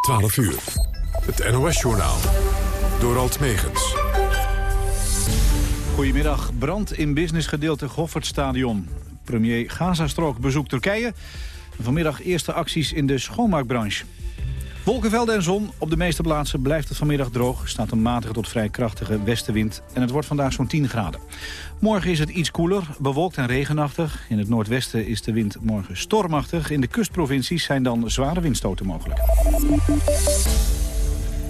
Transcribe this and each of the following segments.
12 uur. Het NOS-journaal. Door Alt Megens. Goedemiddag. Brand in businessgedeelte Goffertstadion. Premier Gazastrook bezoekt Turkije. Vanmiddag eerste acties in de schoonmaakbranche. Wolkenvelden en zon. Op de meeste plaatsen blijft het vanmiddag droog. Staat een matige tot vrij krachtige westenwind. En het wordt vandaag zo'n 10 graden. Morgen is het iets koeler, bewolkt en regenachtig. In het noordwesten is de wind morgen stormachtig. In de kustprovincies zijn dan zware windstoten mogelijk.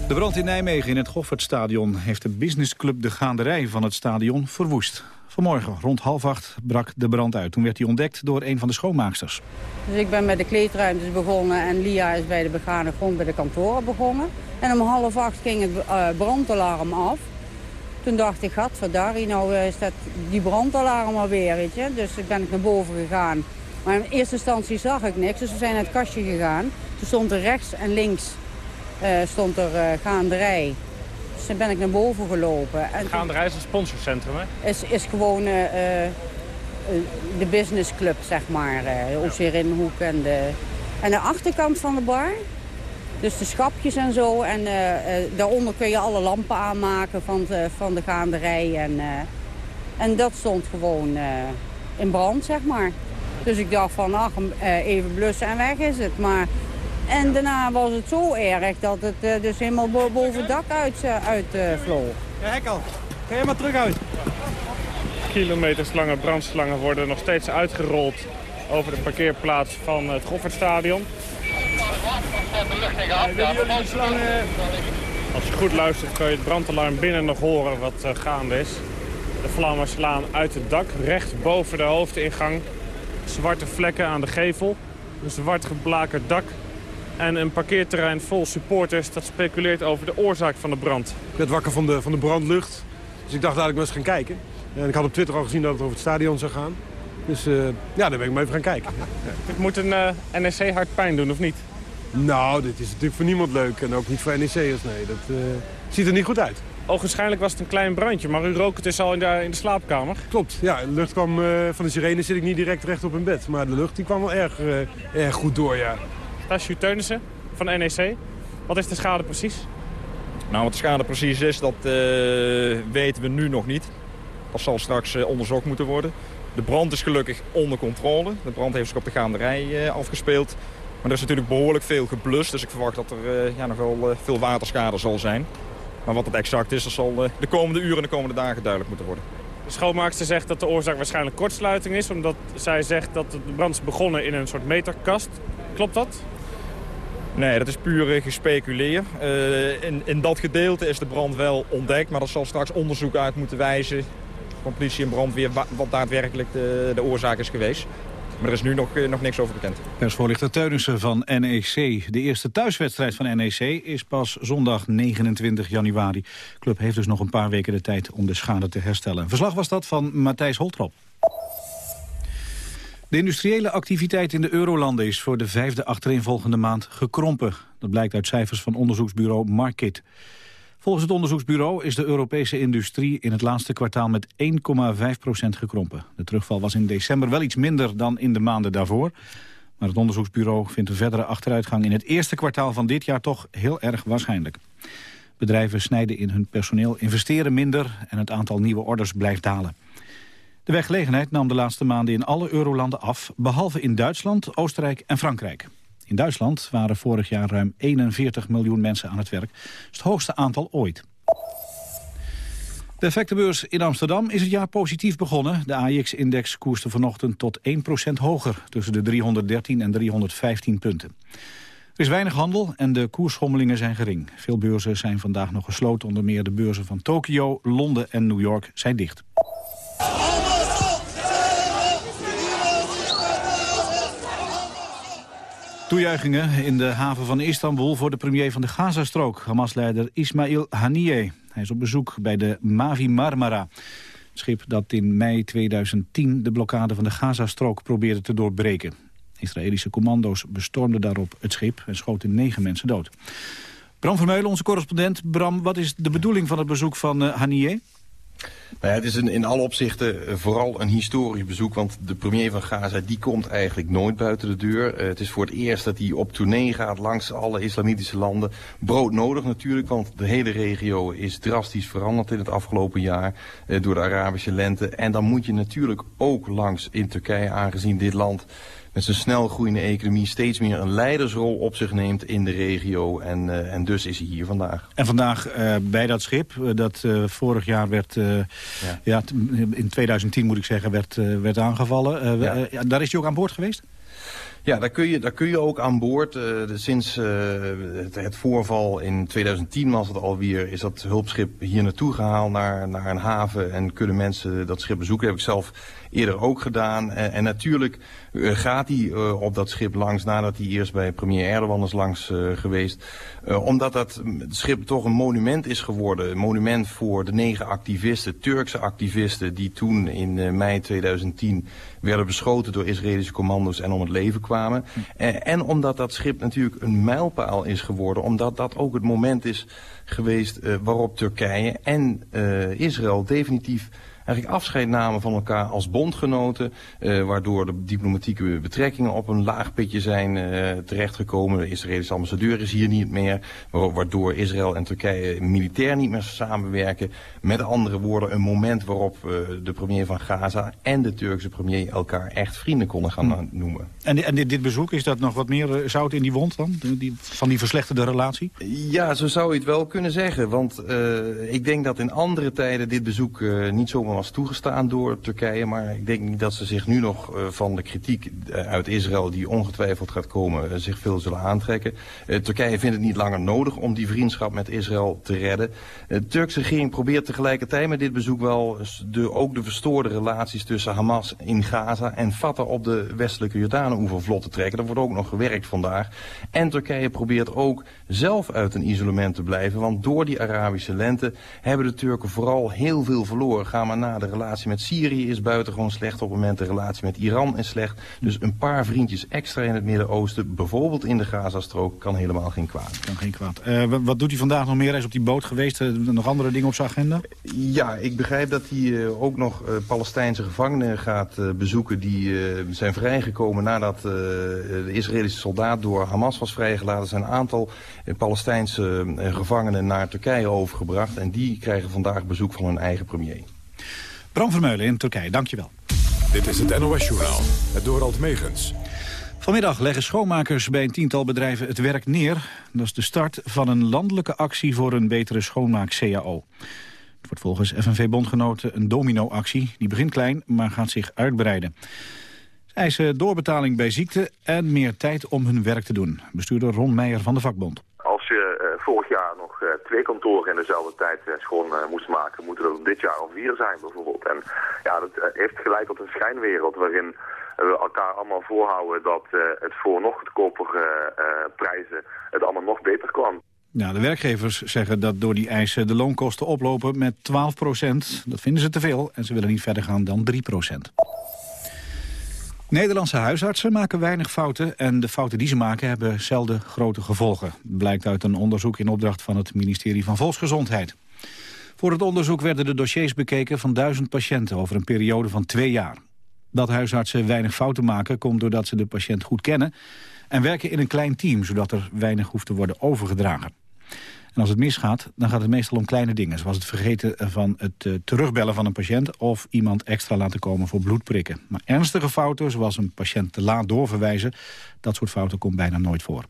De brand in Nijmegen in het Goffertstadion heeft de businessclub De Gaanderij van het stadion verwoest. Vanmorgen rond half acht brak de brand uit. Toen werd hij ontdekt door een van de schoonmaaksters. Dus ik ben met de kleedruimtes begonnen en Lia is bij de begane grond bij de kantoren begonnen. En om half acht ging het uh, brandalarm af. Toen dacht ik, gadverdarrie, nou is dat die brandalarm alweer, weet. Dus ik ben ik naar boven gegaan. Maar in eerste instantie zag ik niks, dus we zijn naar het kastje gegaan. Toen stond er rechts en links uh, stond er uh, gaanderij. Dus dan ben ik naar boven gelopen. En gaanderij is een sponsorcentrum, hè? Is, is gewoon uh, de businessclub, zeg maar. Uh, de hoek en de, en de achterkant van de bar. Dus de schapjes en zo. En daaronder kun je alle lampen aanmaken van de, van de gaanderij. En, en dat stond gewoon in brand, zeg maar. Dus ik dacht van, ach, even blussen en weg is het. Maar en daarna was het zo erg dat het uh, dus helemaal boven het dak uitvloog. Uit, uh, ja, hek al. Ga je maar terug uit. Kilometerslange brandslangen worden nog steeds uitgerold over de parkeerplaats van het Goffertstadion. Als je goed luistert kun je het brandalarm binnen nog horen wat uh, gaande is. De vlammen slaan uit het dak, recht boven de hoofdingang. Zwarte vlekken aan de gevel, een zwart geblakerd dak en een parkeerterrein vol supporters dat speculeert over de oorzaak van de brand. Ik werd wakker van de, van de brandlucht, dus ik dacht dat ik maar eens gaan kijken. En ik had op Twitter al gezien dat het over het stadion zou gaan. Dus uh, ja, daar ben ik maar even gaan kijken. Het moet een uh, NEC hard pijn doen, of niet? Nou, dit is natuurlijk voor niemand leuk. En ook niet voor NEC'ers, nee. Dat uh, ziet er niet goed uit. Ogenschijnlijk was het een klein brandje, maar u rook het dus al in de, in de slaapkamer? Klopt, ja. De lucht kwam van de sirene zit ik niet direct recht op in bed. Maar de lucht die kwam wel erg, erg goed door, ja. Tasju Teunissen van NEC. Wat is de schade precies? Nou, wat de schade precies is, dat uh, weten we nu nog niet. Dat zal straks uh, onderzocht moeten worden. De brand is gelukkig onder controle. De brand heeft zich op de gaanderij uh, afgespeeld. Maar er is natuurlijk behoorlijk veel geblust. Dus ik verwacht dat er ja, nog wel veel waterschade zal zijn. Maar wat het exact is, dat zal de komende uren en de komende dagen duidelijk moeten worden. De schoonmaakster zegt dat de oorzaak waarschijnlijk kortsluiting is. Omdat zij zegt dat de brand is begonnen in een soort meterkast. Klopt dat? Nee, dat is puur gespeculeer. Uh, in, in dat gedeelte is de brand wel ontdekt, maar dat zal straks onderzoek uit moeten wijzen van politie en brandweer wat daadwerkelijk de, de oorzaak is geweest. Maar er is nu nog, nog niks over bekend. Persvoorlichter Teunissen van NEC. De eerste thuiswedstrijd van NEC is pas zondag 29 januari. De club heeft dus nog een paar weken de tijd om de schade te herstellen. Verslag was dat van Matthijs Holtrop. De industriële activiteit in de eurolanden is voor de vijfde achtereenvolgende maand gekrompen. Dat blijkt uit cijfers van onderzoeksbureau Markit. Volgens het onderzoeksbureau is de Europese industrie in het laatste kwartaal met 1,5% gekrompen. De terugval was in december wel iets minder dan in de maanden daarvoor. Maar het onderzoeksbureau vindt een verdere achteruitgang in het eerste kwartaal van dit jaar toch heel erg waarschijnlijk. Bedrijven snijden in hun personeel, investeren minder en het aantal nieuwe orders blijft dalen. De werkgelegenheid nam de laatste maanden in alle eurolanden af... behalve in Duitsland, Oostenrijk en Frankrijk. In Duitsland waren vorig jaar ruim 41 miljoen mensen aan het werk. Dat is het hoogste aantal ooit. De effectenbeurs in Amsterdam is het jaar positief begonnen. De AIX-index koerste vanochtend tot 1% hoger... tussen de 313 en 315 punten. Er is weinig handel en de koersschommelingen zijn gering. Veel beurzen zijn vandaag nog gesloten. Onder meer de beurzen van Tokio, Londen en New York zijn dicht. Toejuichingen in de haven van Istanbul voor de premier van de Gazastrook, Hamas-leider Ismail Haniyeh. Hij is op bezoek bij de Mavi Marmara. Schip dat in mei 2010 de blokkade van de Gazastrook probeerde te doorbreken. Israëlische commando's bestormden daarop het schip en schoten negen mensen dood. Bram Vermeulen, onze correspondent. Bram, wat is de bedoeling van het bezoek van uh, Haniyeh? Nou ja, het is een, in alle opzichten eh, vooral een historisch bezoek, want de premier van Gaza die komt eigenlijk nooit buiten de deur. Uh, het is voor het eerst dat hij op tournee gaat langs alle islamitische landen. Brood nodig natuurlijk, want de hele regio is drastisch veranderd in het afgelopen jaar uh, door de Arabische lente. En dan moet je natuurlijk ook langs in Turkije, aangezien dit land met zijn snel groeiende economie steeds meer een leidersrol op zich neemt in de regio. En, uh, en dus is hij hier vandaag. En vandaag uh, bij dat schip, uh, dat vorig jaar werd, ja. ja. in 2010 moet ik zeggen, werd, werd aangevallen. Ja. daar is hij ook aan boord geweest? Ja, daar kun je, daar kun je ook aan boord. Uh, sinds uh, het, voorval in 2010 was het alweer, is dat hulpschip hier naartoe gehaald naar, naar een haven en kunnen mensen dat schip bezoeken. Dat heb ik zelf eerder ook gedaan. En, en natuurlijk gaat hij op dat schip langs nadat hij eerst bij premier Erdogan is langs geweest. omdat dat schip toch een monument is geworden. Een monument voor de negen activisten, Turkse activisten... die toen in mei 2010 werden beschoten door Israëlische commando's en om het leven kwamen. En omdat dat schip natuurlijk een mijlpaal is geworden. Omdat dat ook het moment is geweest waarop Turkije en Israël definitief eigenlijk afscheid namen van elkaar als bondgenoten. Uh, waardoor de diplomatieke betrekkingen op een laag pitje zijn uh, terechtgekomen. De Israëlische ambassadeur is hier niet meer. Waardoor Israël en Turkije militair niet meer samenwerken. Met andere woorden een moment waarop uh, de premier van Gaza en de Turkse premier elkaar echt vrienden konden gaan hm. noemen. En, en dit, dit, bezoek, is dat nog wat meer zout in die wond dan? Die, van die verslechterde relatie? Ja, zo zou je het wel kunnen zeggen. Want ik denk dat in andere tijden dit bezoek niet zomaar toegestaan door Turkije. Maar ik denk niet dat ze zich nu nog uh, van de kritiek uh, uit Israël, die ongetwijfeld gaat komen, uh, zich veel zullen aantrekken. Turkije vindt het niet langer nodig om die vriendschap met Israël te redden. De Turkse regering probeert tegelijkertijd met dit bezoek wel de, ook de verstoorde relaties tussen Hamas in Gaza en Fatah op de westelijke Jordaan-oever vlot te trekken. Er wordt ook nog gewerkt vandaag. En Turkije probeert ook zelf uit een isolement te blijven, want door die Arabische lente hebben de Turken vooral heel veel verloren. Ga maar na de relatie met Syrië is buitengewoon slecht. Op het moment de relatie met Iran is slecht. Dus een paar vriendjes extra in het Midden-Oosten, bijvoorbeeld in de Gazastrook, kan helemaal geen kwaad. Kan geen kwaad. Uh, wat doet hij vandaag nog meer? Hij is op die boot geweest. Uh, nog andere dingen op zijn agenda? Ja, ik begrijp dat hij uh, ook nog Palestijnse gevangenen gaat bezoeken. Die zijn vrijgekomen nadat de Israëlische soldaat door Hamas was vrijgelaten. Er zijn een aantal Palestijnse gevangenen naar Turkije overgebracht. En die krijgen vandaag bezoek van hun eigen premier. Bram Vermeulen in Turkije, dankjewel. Dit is het NOS-journaal, het Dorald Megens. Vanmiddag leggen schoonmakers bij een tiental bedrijven het werk neer. Dat is de start van een landelijke actie voor een betere schoonmaak-CAO. Het wordt volgens FNV-bondgenoten een domino-actie. Die begint klein, maar gaat zich uitbreiden. Ze eisen doorbetaling bij ziekte en meer tijd om hun werk te doen. Bestuurder Ron Meijer van de vakbond nog uh, twee kantoren in dezelfde tijd uh, schoon uh, moesten maken, moeten er dit jaar al vier zijn bijvoorbeeld. En ja, dat heeft geleid tot een schijnwereld waarin we elkaar allemaal voorhouden dat het voor nog goedkopere prijzen het allemaal nog beter kwam. Ja, de werkgevers zeggen dat door die eisen de loonkosten oplopen met 12 procent. Dat vinden ze te veel en ze willen niet verder gaan dan 3 procent. Nederlandse huisartsen maken weinig fouten... en de fouten die ze maken hebben zelden grote gevolgen. Blijkt uit een onderzoek in opdracht van het ministerie van Volksgezondheid. Voor het onderzoek werden de dossiers bekeken van duizend patiënten... over een periode van twee jaar. Dat huisartsen weinig fouten maken komt doordat ze de patiënt goed kennen... en werken in een klein team, zodat er weinig hoeft te worden overgedragen. En als het misgaat, dan gaat het meestal om kleine dingen... zoals het vergeten van het uh, terugbellen van een patiënt... of iemand extra laten komen voor bloedprikken. Maar ernstige fouten, zoals een patiënt te laat doorverwijzen... dat soort fouten komt bijna nooit voor.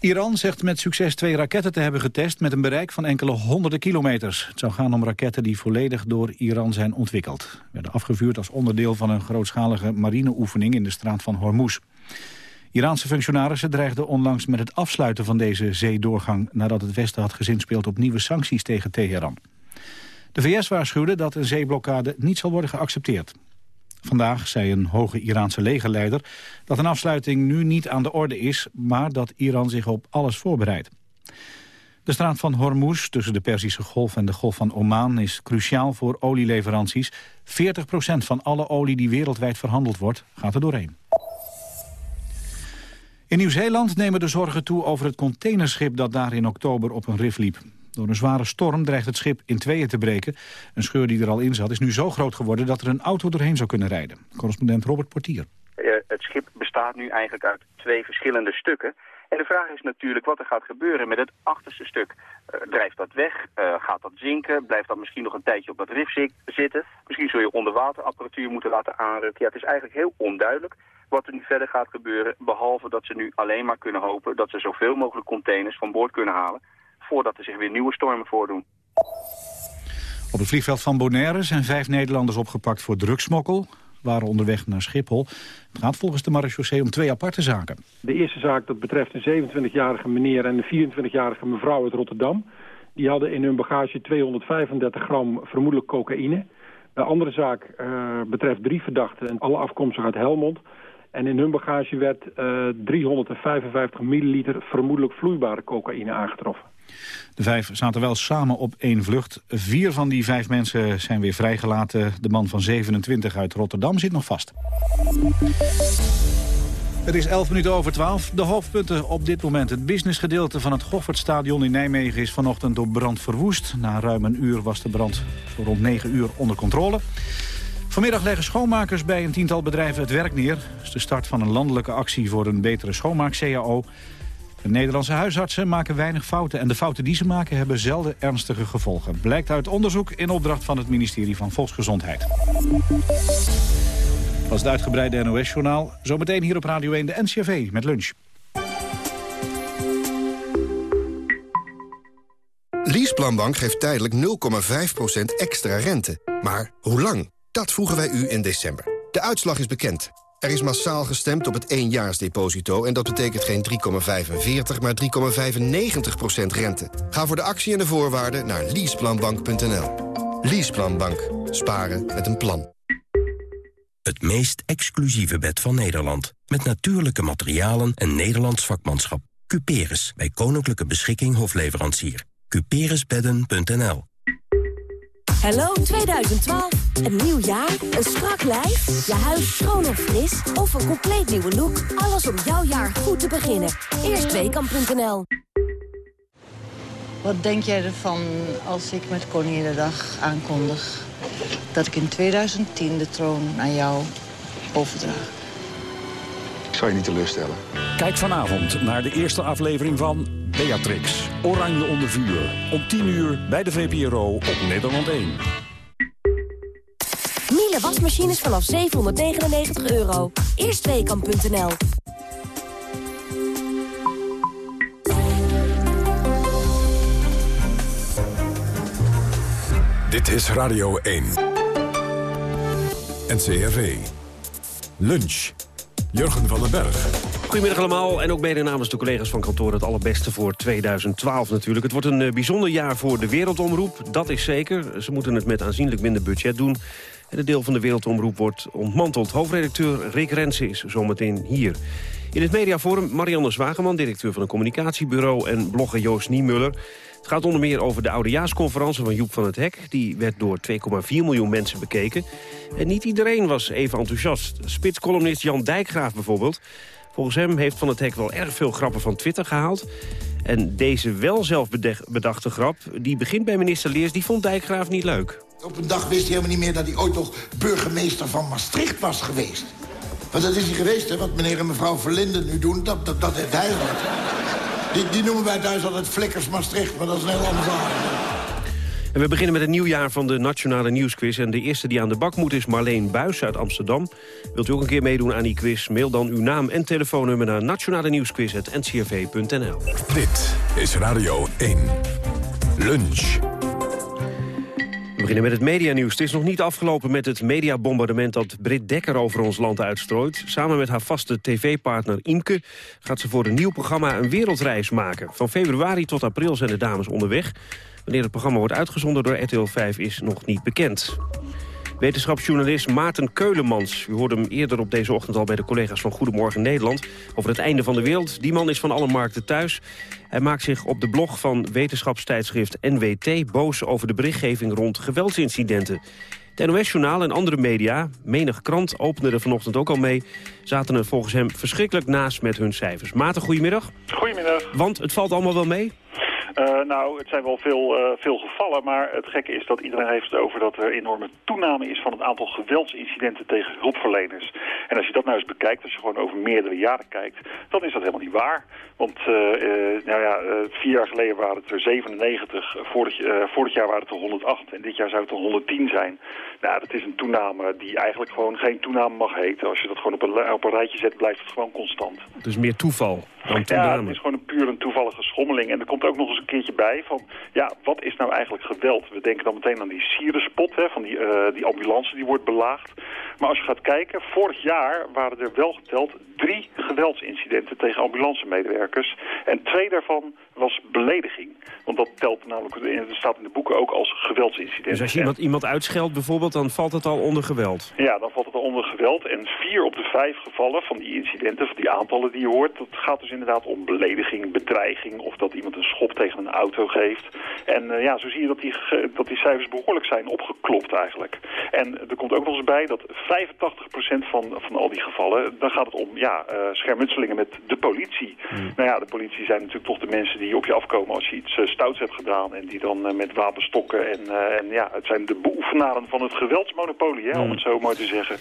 Iran zegt met succes twee raketten te hebben getest... met een bereik van enkele honderden kilometers. Het zou gaan om raketten die volledig door Iran zijn ontwikkeld. Werden afgevuurd als onderdeel van een grootschalige marineoefening... in de straat van Hormuz. Iraanse functionarissen dreigden onlangs met het afsluiten van deze zeedoorgang... nadat het Westen had gezinspeeld op nieuwe sancties tegen Teheran. De VS waarschuwde dat een zeeblokkade niet zal worden geaccepteerd. Vandaag zei een hoge Iraanse legerleider dat een afsluiting nu niet aan de orde is... maar dat Iran zich op alles voorbereidt. De straat van Hormuz tussen de Perzische Golf en de Golf van Oman is cruciaal voor olieleveranties. 40% van alle olie die wereldwijd verhandeld wordt, gaat er doorheen. In Nieuw-Zeeland nemen de zorgen toe over het containerschip dat daar in oktober op een rif liep. Door een zware storm dreigt het schip in tweeën te breken. Een scheur die er al in zat is nu zo groot geworden dat er een auto doorheen zou kunnen rijden. Correspondent Robert Portier. het schip bestaat nu eigenlijk uit twee verschillende stukken. En de vraag is natuurlijk wat er gaat gebeuren met het achterste stuk. Uh, drijft dat weg? Uh, gaat dat zinken? Blijft dat misschien nog een tijdje op dat rif zitten? Misschien zul je onderwaterapparatuur moeten laten aanrukken. Ja, het is eigenlijk heel onduidelijk wat er nu verder gaat gebeuren. Behalve dat ze nu alleen maar kunnen hopen dat ze zoveel mogelijk containers van boord kunnen halen... voordat er zich weer nieuwe stormen voordoen. Op het vliegveld van Bonaire zijn vijf Nederlanders opgepakt voor drugsmokkel waren onderweg naar Schiphol. Het gaat volgens de marechaussee om twee aparte zaken. De eerste zaak dat betreft een 27-jarige meneer en een 24-jarige mevrouw uit Rotterdam. Die hadden in hun bagage 235 gram vermoedelijk cocaïne. De andere zaak uh, betreft drie verdachten en alle afkomstig uit Helmond. En in hun bagage werd uh, eh, 355 milliliter vermoedelijk vloeibare cocaïne aangetroffen. De vijf zaten wel samen op één vlucht. Vier van die vijf mensen zijn weer vrijgelaten. De man van 27 uit Rotterdam zit nog vast. Het is 11 minuten over 12. De hoofdpunten op dit moment. Het businessgedeelte van het Goffertstadion in Nijmegen is vanochtend door brand verwoest. Na ruim een uur was de brand voor rond 9 uur onder controle. Vanmiddag leggen schoonmakers bij een tiental bedrijven het werk neer. Het is de start van een landelijke actie voor een betere schoonmaak-CAO. De Nederlandse huisartsen maken weinig fouten... en de fouten die ze maken hebben zelden ernstige gevolgen. Blijkt uit onderzoek in opdracht van het ministerie van Volksgezondheid. Dat het uitgebreide NOS-journaal. Zometeen hier op Radio 1 de NCV met lunch. Leaseplanbank geeft tijdelijk 0,5% extra rente. Maar hoe lang? Dat vroegen wij u in december. De uitslag is bekend. Er is massaal gestemd op het éénjaarsdeposito... en dat betekent geen 3,45, maar 3,95% rente. Ga voor de actie en de voorwaarden naar leaseplanbank.nl. Leaseplanbank. Sparen met een plan. Het meest exclusieve bed van Nederland. Met natuurlijke materialen en Nederlands vakmanschap. Cuperus, bij Koninklijke Beschikking Hofleverancier. Cuperusbedden.nl Hallo 2012. Een nieuw jaar, een strak lijf, je huis schoon of fris... of een compleet nieuwe look. Alles om jouw jaar goed te beginnen. Eerstweekam.nl Wat denk jij ervan als ik met Koninginnedag aankondig... dat ik in 2010 de troon aan jou overdraag? Zal je niet teleurstellen. Kijk vanavond naar de eerste aflevering van Beatrix, Oranje onder vuur. Om 10 uur bij de VPRO op Nederland 1. Miele wasmachines vanaf 799 euro. Eerstweekam.nl Dit is Radio 1. NCRV. Lunch. Jurgen van den Berg. Goedemiddag allemaal en ook mede namens de collega's van kantoor het allerbeste voor 2012 natuurlijk. Het wordt een eh, bijzonder jaar voor de Wereldomroep, dat is zeker. Ze moeten het met aanzienlijk minder budget doen. En het deel van de Wereldomroep wordt ontmanteld. Hoofdredacteur Rick Rensen is zometeen hier. In het mediaforum Marianne Zwageman, directeur van een communicatiebureau... en blogger Joost Niemuller. Het gaat onder meer over de oudejaarsconferentie van Joep van het Hek. Die werd door 2,4 miljoen mensen bekeken. En niet iedereen was even enthousiast. Spitscolumnist Jan Dijkgraaf bijvoorbeeld Volgens hem heeft Van het Hek wel erg veel grappen van Twitter gehaald. En deze wel zelf bedachte grap, die begint bij minister Leers... die vond Dijkgraaf niet leuk. Op een dag wist hij helemaal niet meer dat hij ooit nog burgemeester van Maastricht was geweest. Want dat is hij geweest, hè. Wat meneer en mevrouw Verlinden nu doen, dat, dat, dat heeft hij. Die, die noemen wij thuis altijd Flikkers Maastricht, maar dat is een heel ander verhaal. En we beginnen met het nieuwjaar van de Nationale Nieuwsquiz. En de eerste die aan de bak moet is Marleen Buis uit Amsterdam. Wilt u ook een keer meedoen aan die quiz? Mail dan uw naam en telefoonnummer naar nationale nieuwsquiz.ncrv.nl. Dit is Radio 1. Lunch. We beginnen met het medianieuws. Het is nog niet afgelopen met het mediabombardement dat Britt Dekker over ons land uitstrooit. Samen met haar vaste tv-partner Imke gaat ze voor een nieuw programma een wereldreis maken. Van februari tot april zijn de dames onderweg. Wanneer het programma wordt uitgezonden door RTL 5 is nog niet bekend. Wetenschapsjournalist Maarten Keulemans. U hoorde hem eerder op deze ochtend al bij de collega's van Goedemorgen Nederland... over het einde van de wereld. Die man is van alle markten thuis. Hij maakt zich op de blog van wetenschapstijdschrift NWT... boos over de berichtgeving rond geweldsincidenten. Het NOS-journaal en andere media, menig krant opende er vanochtend ook al mee... zaten er volgens hem verschrikkelijk naast met hun cijfers. Maarten, goedemiddag. Goedemiddag. Want het valt allemaal wel mee? Uh, nou, het zijn wel veel, uh, veel gevallen, maar het gekke is dat iedereen heeft het over dat er enorme toename is van het aantal geweldsincidenten tegen hulpverleners. En als je dat nou eens bekijkt, als je gewoon over meerdere jaren kijkt, dan is dat helemaal niet waar. Want uh, nou ja, vier jaar geleden waren het er 97, vorig, vorig jaar waren het er 108 en dit jaar zou het er 110 zijn. Nou, dat is een toename die eigenlijk gewoon geen toename mag heten. Als je dat gewoon op een, op een rijtje zet, blijft het gewoon constant. Dus meer toeval dan toename? Ja, het is gewoon een puur een toevallige schommeling. En er komt ook nog eens een keertje bij van, ja, wat is nou eigenlijk geweld? We denken dan meteen aan die sierenspot, hè, van die, uh, die ambulance die wordt belaagd. Maar als je gaat kijken, vorig jaar waren er wel geteld drie geweldsincidenten tegen ambulancemedewerkers. En twee daarvan was belediging. Want dat telt namelijk, het staat in de boeken ook als geweldsincident. Dus als je iemand, iemand uitscheldt bijvoorbeeld, dan valt het al onder geweld? Ja, dan valt het al onder geweld. En vier op de vijf gevallen van die incidenten, van die aantallen die je hoort... dat gaat dus inderdaad om belediging, bedreiging... of dat iemand een schop tegen een auto geeft. En uh, ja, zo zie je dat die, dat die cijfers behoorlijk zijn opgeklopt eigenlijk. En er komt ook nog eens bij dat 85% van, van al die gevallen... dan gaat het om ja, uh, schermutselingen met de politie. Hmm. Nou ja, de politie zijn natuurlijk toch de mensen die op je afkomen... als je iets uh, stouts hebt gedaan en die dan met wapenstokken... En, en ja, het zijn de beoefenaren van het geweldsmonopolie, hè, om Hmm. het zo mooi te zeggen.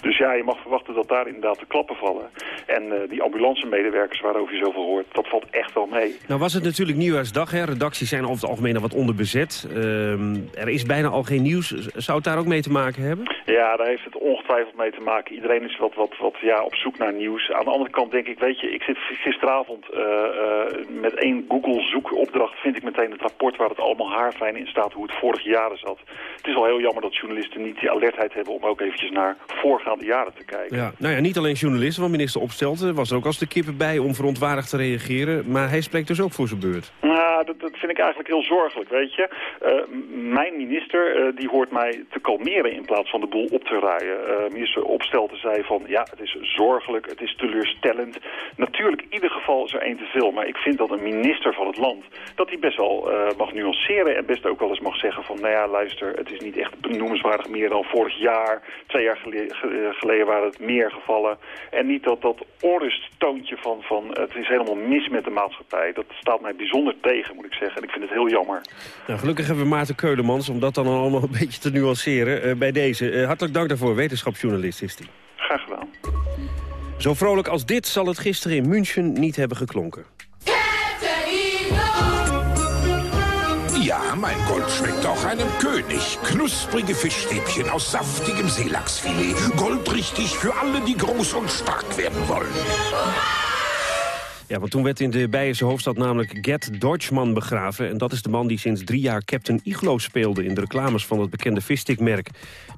Dus ja, je mag verwachten dat daar inderdaad de klappen vallen. En die ambulancemedewerkers waarover je zoveel hoort, dat valt echt wel mee. Nou was het natuurlijk Nieuwjaarsdag, hè? redacties zijn over het algemeen wat onderbezet. Uh, er is bijna al geen nieuws. Zou het daar ook mee te maken hebben? Ja, daar heeft het ongetwijfeld mee te maken. Iedereen is wat, wat, wat ja, op zoek naar nieuws. Aan de andere kant denk ik, weet je, ik zit gisteravond uh, uh, met één Google zoekopdracht... vind ik meteen het rapport waar het allemaal haarfijn in staat hoe het vorig jaren zat. Het is wel heel jammer dat journalisten niet die alertheid hebben om ook eventjes naar voorgaande jaren te kijken. Ja, nou ja, niet alleen journalisten, want minister Opstelten was er ook als de kippen bij om verontwaardigd te reageren. Maar hij spreekt dus ook voor zijn beurt. Nou, dat, dat vind ik eigenlijk heel zorgelijk, weet je. Uh, mijn minister, uh, die hoort mij te kalmeren in plaats van de boel op te rijden. Uh, minister Opstelten zei van, ja, het is zorgelijk, het is teleurstellend. Natuurlijk, in ieder geval is er één te veel. Maar ik vind dat een minister van het land, dat hij best wel mag nuanceren en best ook wel eens mag zeggen van, nou ja, luister, het is niet echt benoemenswaardig meer dan vorig jaar. Twee jaar geleden, geleden waren het meer gevallen. En niet dat dat onrusttoontje van, van het is helemaal mis met de maatschappij. Dat staat mij bijzonder tegen, moet ik zeggen. En ik vind het heel jammer. Nou, gelukkig hebben we Maarten Keulemans, om dat dan allemaal een beetje te nuanceren. Uh, bij deze. Uh, hartelijk dank daarvoor. Wetenschapsjournalist is hij. Graag gedaan. Zo vrolijk als dit zal het gisteren in München niet hebben geklonken. Ja, mein Gold schmeckt auch einem König. Knusprige Fischstäbchen aus saftigem Seelachsfilet. Goldrichtig für alle, die groß und stark werden wollen. Ja, want toen werd in de Beierse hoofdstad namelijk Gert Deutschman begraven. En dat is de man die sinds drie jaar Captain Iglo speelde... in de reclames van het bekende visstickmerk.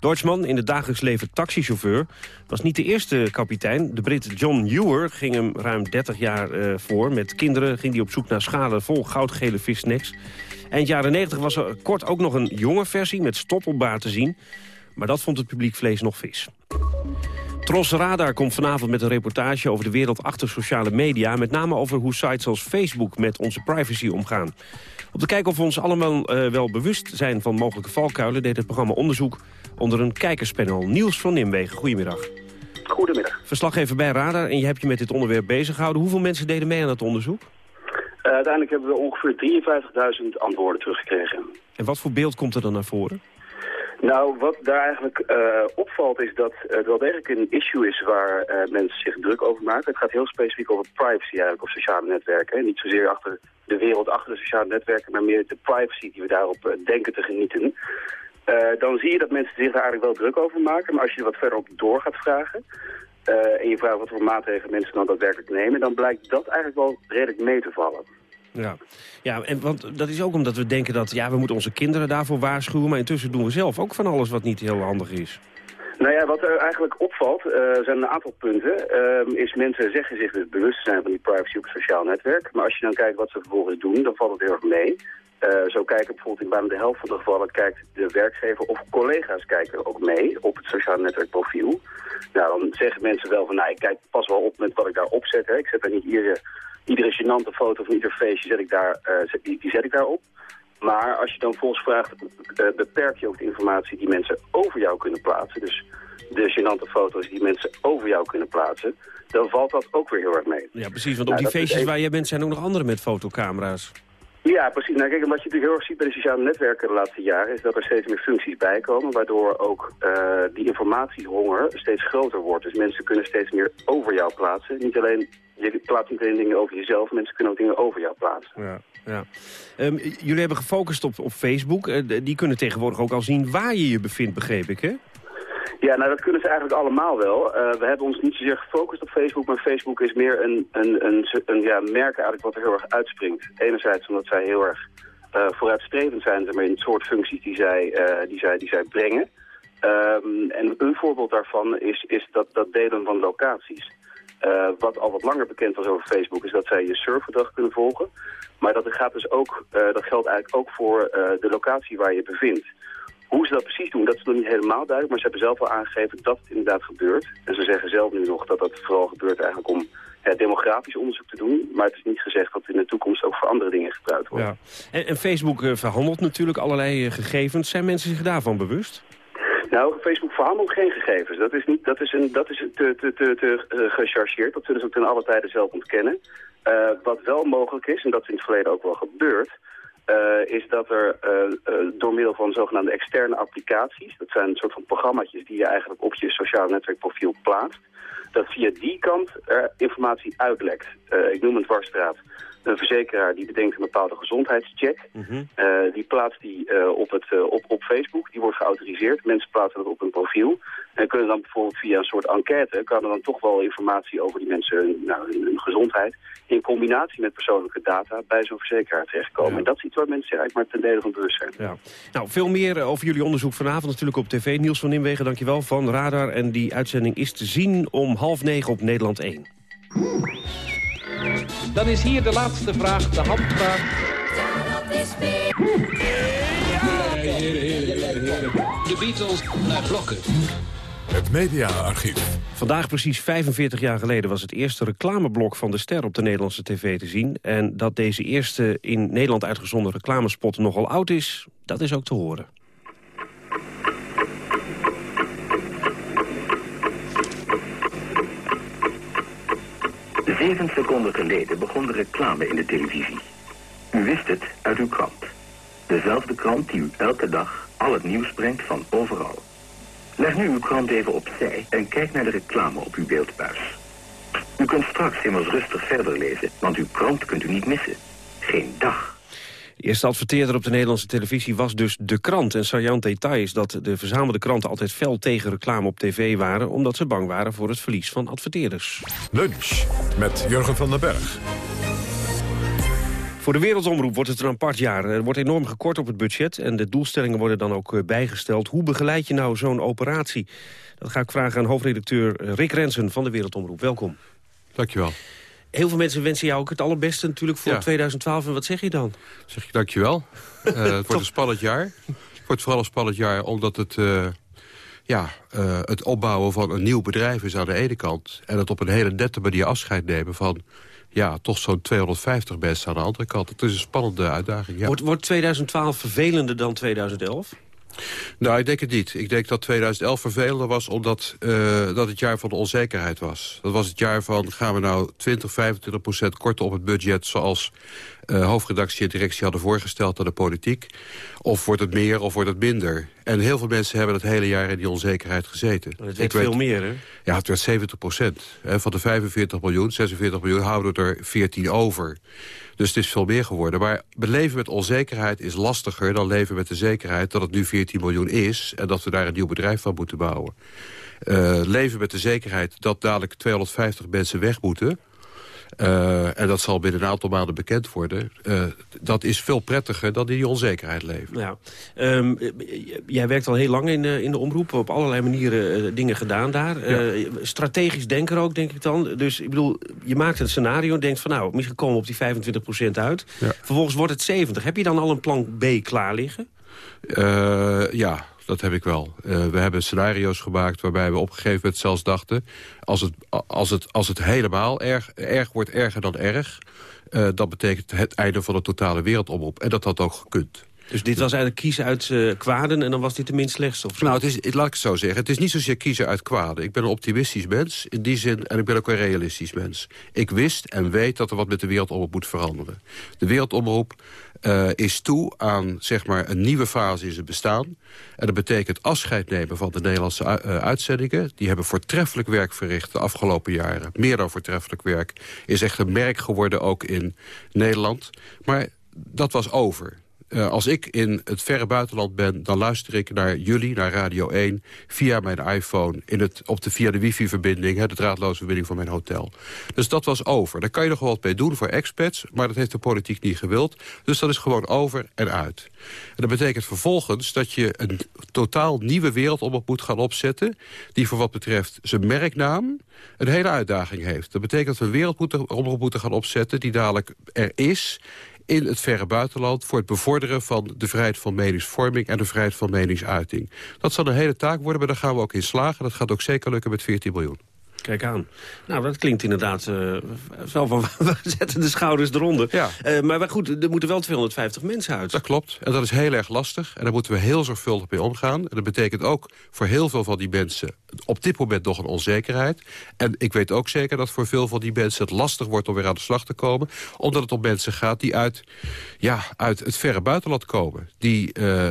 Deutschman, in het dagelijks leven taxichauffeur... was niet de eerste kapitein. De Brit John Ewer ging hem ruim 30 jaar uh, voor. Met kinderen ging hij op zoek naar schalen vol goudgele vissnacks. Eind jaren 90 was er kort ook nog een jonge versie met stoppelbaar te zien. Maar dat vond het publiek vlees nog vis. Tros Radar komt vanavond met een reportage over de wereld achter sociale media. Met name over hoe sites als Facebook met onze privacy omgaan. Om te kijken of we ons allemaal uh, wel bewust zijn van mogelijke valkuilen... deed het programma onderzoek onder een kijkerspanel. Niels van Nimwegen, goedemiddag. Goedemiddag. Verslaggever bij Radar en je hebt je met dit onderwerp bezig gehouden. Hoeveel mensen deden mee aan het onderzoek? Uh, uiteindelijk hebben we ongeveer 53.000 antwoorden teruggekregen. En wat voor beeld komt er dan naar voren? Nou, wat daar eigenlijk uh, opvalt is dat het wel degelijk een issue is waar uh, mensen zich druk over maken. Het gaat heel specifiek over privacy eigenlijk op sociale netwerken. Niet zozeer achter de wereld achter de sociale netwerken, maar meer de privacy die we daarop denken te genieten. dan zie je dat mensen zich daar eigenlijk wel druk over maken. Maar als je er wat verder op door gaat vragen en je vraagt wat voor maatregelen mensen dan daadwerkelijk nemen, dan blijkt dat eigenlijk wel redelijk mee te vallen. Ja, ja en want dat is ook omdat we denken dat ja, we moeten onze kinderen daarvoor waarschuwen. Maar intussen doen we zelf ook van alles wat niet heel handig is. Nou ja, wat er eigenlijk opvalt, uh, zijn een aantal punten. Uh, is mensen zeggen zich dus bewust zijn van die privacy op het sociaal netwerk. Maar als je dan kijkt wat ze vervolgens doen, dan valt het heel erg mee. Uh, zo kijken bijvoorbeeld in bijna de helft van de gevallen kijkt de werkgever of collega's kijken ook mee op het sociale netwerkprofiel. Nou, dan zeggen mensen wel van, nou, ik kijk pas wel op met wat ik daar opzet. Hè. Ik zet daar niet iedere iedere gênante foto van ieder feestje zet ik daar, uh, die, die zet ik daarop. Maar als je dan volgens vraagt, uh, beperk je ook de informatie die mensen over jou kunnen plaatsen. Dus de gênante foto's die mensen over jou kunnen plaatsen. Dan valt dat ook weer heel erg mee. Ja, precies. Want op nou, die feestjes even... waar jij bent zijn ook nog anderen met fotocamera's. Ja, precies. Nou, kijk, wat je natuurlijk heel erg ziet bij de sociale netwerken de laatste jaren... is dat er steeds meer functies bijkomen... waardoor ook uh, die informatiehonger steeds groter wordt. Dus mensen kunnen steeds meer over jou plaatsen. Niet alleen, je plaatst niet alleen dingen over jezelf... mensen kunnen ook dingen over jou plaatsen. Ja, ja. Um, jullie hebben gefocust op, op Facebook. Uh, die kunnen tegenwoordig ook al zien waar je je bevindt, begreep ik, hè? Ja, nou dat kunnen ze eigenlijk allemaal wel. Uh, we hebben ons niet zozeer gefocust op Facebook, maar Facebook is meer een, een, een, een ja, merk eigenlijk wat er heel erg uitspringt. Enerzijds omdat zij heel erg uh, vooruitstrevend zijn in het soort functies die zij, die zij, die zij brengen. Um, en een voorbeeld daarvan is, is dat, dat delen van locaties. Uh, wat al wat langer bekend was over Facebook is dat zij je surfgedrag kunnen volgen. Maar dat gaat dus ook, uh, dat geldt eigenlijk ook voor uh, de locatie waar je bevindt. Hoe ze dat precies doen, dat is nog niet helemaal duidelijk. Maar ze hebben zelf al aangegeven dat het inderdaad gebeurt. En ze zeggen zelf nu nog dat dat vooral gebeurt eigenlijk om ja, demografisch onderzoek te doen. Maar het is niet gezegd dat in de toekomst ook voor andere dingen gebruikt wordt. Ja. En, en Facebook verhandelt natuurlijk allerlei gegevens. Zijn mensen zich daarvan bewust? Nou, Facebook verhandelt geen gegevens. Dat is, niet, dat is, een, dat is te, te, te, te uh, gechargeerd. Dat zullen ze ook ten alle tijden zelf ontkennen. wat wel mogelijk is, en dat is in het verleden ook wel gebeurd... Uh, is dat er door middel van zogenaamde externe applicaties... dat zijn een soort van programma's die je eigenlijk op je sociale netwerkprofiel plaatst... dat via die kant er informatie uitlekt. ik noem een dwarsstraat. Een verzekeraar die bedenkt een bepaalde gezondheidscheck. Mm -hmm. die plaatst die op, het, op, op Facebook. Die wordt geautoriseerd. Mensen plaatsen dat op hun profiel. En kunnen dan bijvoorbeeld via een soort enquête... kan er dan toch wel informatie over die mensen, nou, hun, hun gezondheid... in combinatie met persoonlijke data bij zo'n verzekeraar terechtkomen. Ja. En dat is iets waar mensen zich eigenlijk maar ten dele van bewust zijn. Ja. Nou, veel meer over jullie onderzoek vanavond natuurlijk op tv. Niels van Nimwegen, dankjewel, van Radar. En die uitzending is te zien om half negen op Nederland 1. Dan is hier de laatste vraag, de handvraag. De Beatles naar blokken. Het mediaarchief. Vandaag precies 45 jaar geleden was het eerste reclameblok van de Ster op de Nederlandse tv te zien. En dat deze eerste in Nederland uitgezonden reclamespot nogal oud is, dat is ook te horen. Zeven seconden geleden begon de reclame in de televisie. U wist het uit uw krant. Dezelfde krant die u elke dag al het nieuws brengt van overal. Leg nu uw krant even opzij en kijk naar de reclame op uw beeldbuis. U kunt straks immers rustig verder lezen, want uw krant kunt u niet missen. Geen dag. De eerste adverteerder op de Nederlandse televisie was dus de krant. En saillant detail is dat de verzamelde kranten altijd fel tegen reclame op tv waren... omdat ze bang waren voor het verlies van adverteerders. Lunch met Jurgen van den Berg. Voor de Wereldomroep wordt het een apart jaar. Er wordt enorm gekort op het budget en de doelstellingen worden dan ook bijgesteld. Hoe begeleid je nou zo'n operatie? Dat ga ik vragen aan hoofdredacteur Rick Rensen van de Wereldomroep. Welkom. Dankjewel. Heel veel mensen wensen jou ook het allerbeste natuurlijk voor ja. 2012. En wat zeg je dan? Zeg je dankjewel. uh, het wordt een spannend jaar. Het wordt vooral een spannend jaar omdat het... Uh, ja, uh, het opbouwen van een nieuw bedrijf is aan de ene kant... en het op een hele nette manier afscheid nemen van ja, toch zo'n 250 mensen aan de andere kant. Het is een spannende uitdaging, ja. Wordt, wordt 2012 vervelender dan 2011? Nou, ik denk het niet. Ik denk dat 2011 vervelender was omdat uh, dat het jaar van de onzekerheid was. Dat was het jaar van, gaan we nou 20, 25 procent korten op het budget... zoals uh, hoofdredactie en directie hadden voorgesteld aan de politiek? Of wordt het meer of wordt het minder? En heel veel mensen hebben het hele jaar in die onzekerheid gezeten. Het werd veel meer, hè? Ja, het werd 70 procent. Van de 45 miljoen, 46 miljoen, houden we er 14 over. Dus het is veel meer geworden. Maar leven met onzekerheid is lastiger dan leven met de zekerheid... dat het nu 14 miljoen is en dat we daar een nieuw bedrijf van moeten bouwen. Uh, leven met de zekerheid dat dadelijk 250 mensen weg moeten... Uh, en dat zal binnen een aantal maanden bekend worden. Uh, dat is veel prettiger dan in die onzekerheid leven. Ja. Um, jij werkt al heel lang in, uh, in de omroep. Op allerlei manieren dingen gedaan daar. Ja. strategisch denker ook, denk ik dan. Dus ik bedoel, je maakt een scenario en denkt van... nou, misschien komen we op die 25% uit. Ja. Vervolgens wordt het 70. Heb je dan al een plan B klaar liggen? ja, dat heb ik wel. Uh, we hebben scenario's gemaakt waarbij we op een gegeven moment zelfs dachten... als het, als het, als het helemaal erg, erg wordt, erger dan erg... Uh, dat betekent het einde van de totale wereldomroep. En dat had ook gekund. Dus dit was eigenlijk kiezen uit uh, kwaden en dan was dit de minst slechtste? Of nou, het is, laat ik het zo zeggen. Het is niet zozeer kiezen uit kwaden. Ik ben een optimistisch mens in die zin en ik ben ook een realistisch mens. Ik wist en weet dat er wat met de wereldomroep moet veranderen. De wereldomroep uh, is toe aan zeg maar, een nieuwe fase in zijn bestaan. En dat betekent afscheid nemen van de Nederlandse uh, uitzendingen. Die hebben voortreffelijk werk verricht de afgelopen jaren. Meer dan voortreffelijk werk. Is echt een merk geworden ook in Nederland. Maar dat was over. Uh, als ik in het verre buitenland ben, dan luister ik naar jullie, naar Radio 1... via mijn iPhone, in het, op de, via de wifi-verbinding... de draadloze verbinding van mijn hotel. Dus dat was over. Daar kan je nog wel wat mee doen voor expats... maar dat heeft de politiek niet gewild. Dus dat is gewoon over en uit. En dat betekent vervolgens dat je een totaal nieuwe wereldomroep moet gaan opzetten... die voor wat betreft zijn merknaam een hele uitdaging heeft. Dat betekent dat we een wereldomroep moeten gaan opzetten... die dadelijk er is in het verre buitenland... voor het bevorderen van de vrijheid van meningsvorming... en de vrijheid van meningsuiting. Dat zal een hele taak worden, maar daar gaan we ook in slagen. Dat gaat ook zeker lukken met 14 miljoen. Kijk aan. Nou, dat klinkt inderdaad uh, wel van, we zetten de schouders eronder. Ja. Uh, maar goed, er moeten wel 250 mensen uit. Dat klopt. En dat is heel erg lastig. En daar moeten we heel zorgvuldig mee omgaan. En dat betekent ook voor heel veel van die mensen op dit moment nog een onzekerheid. En ik weet ook zeker dat voor veel van die mensen het lastig wordt om weer aan de slag te komen. Omdat het om mensen gaat die uit, ja, uit het verre buitenland komen. Die... Uh,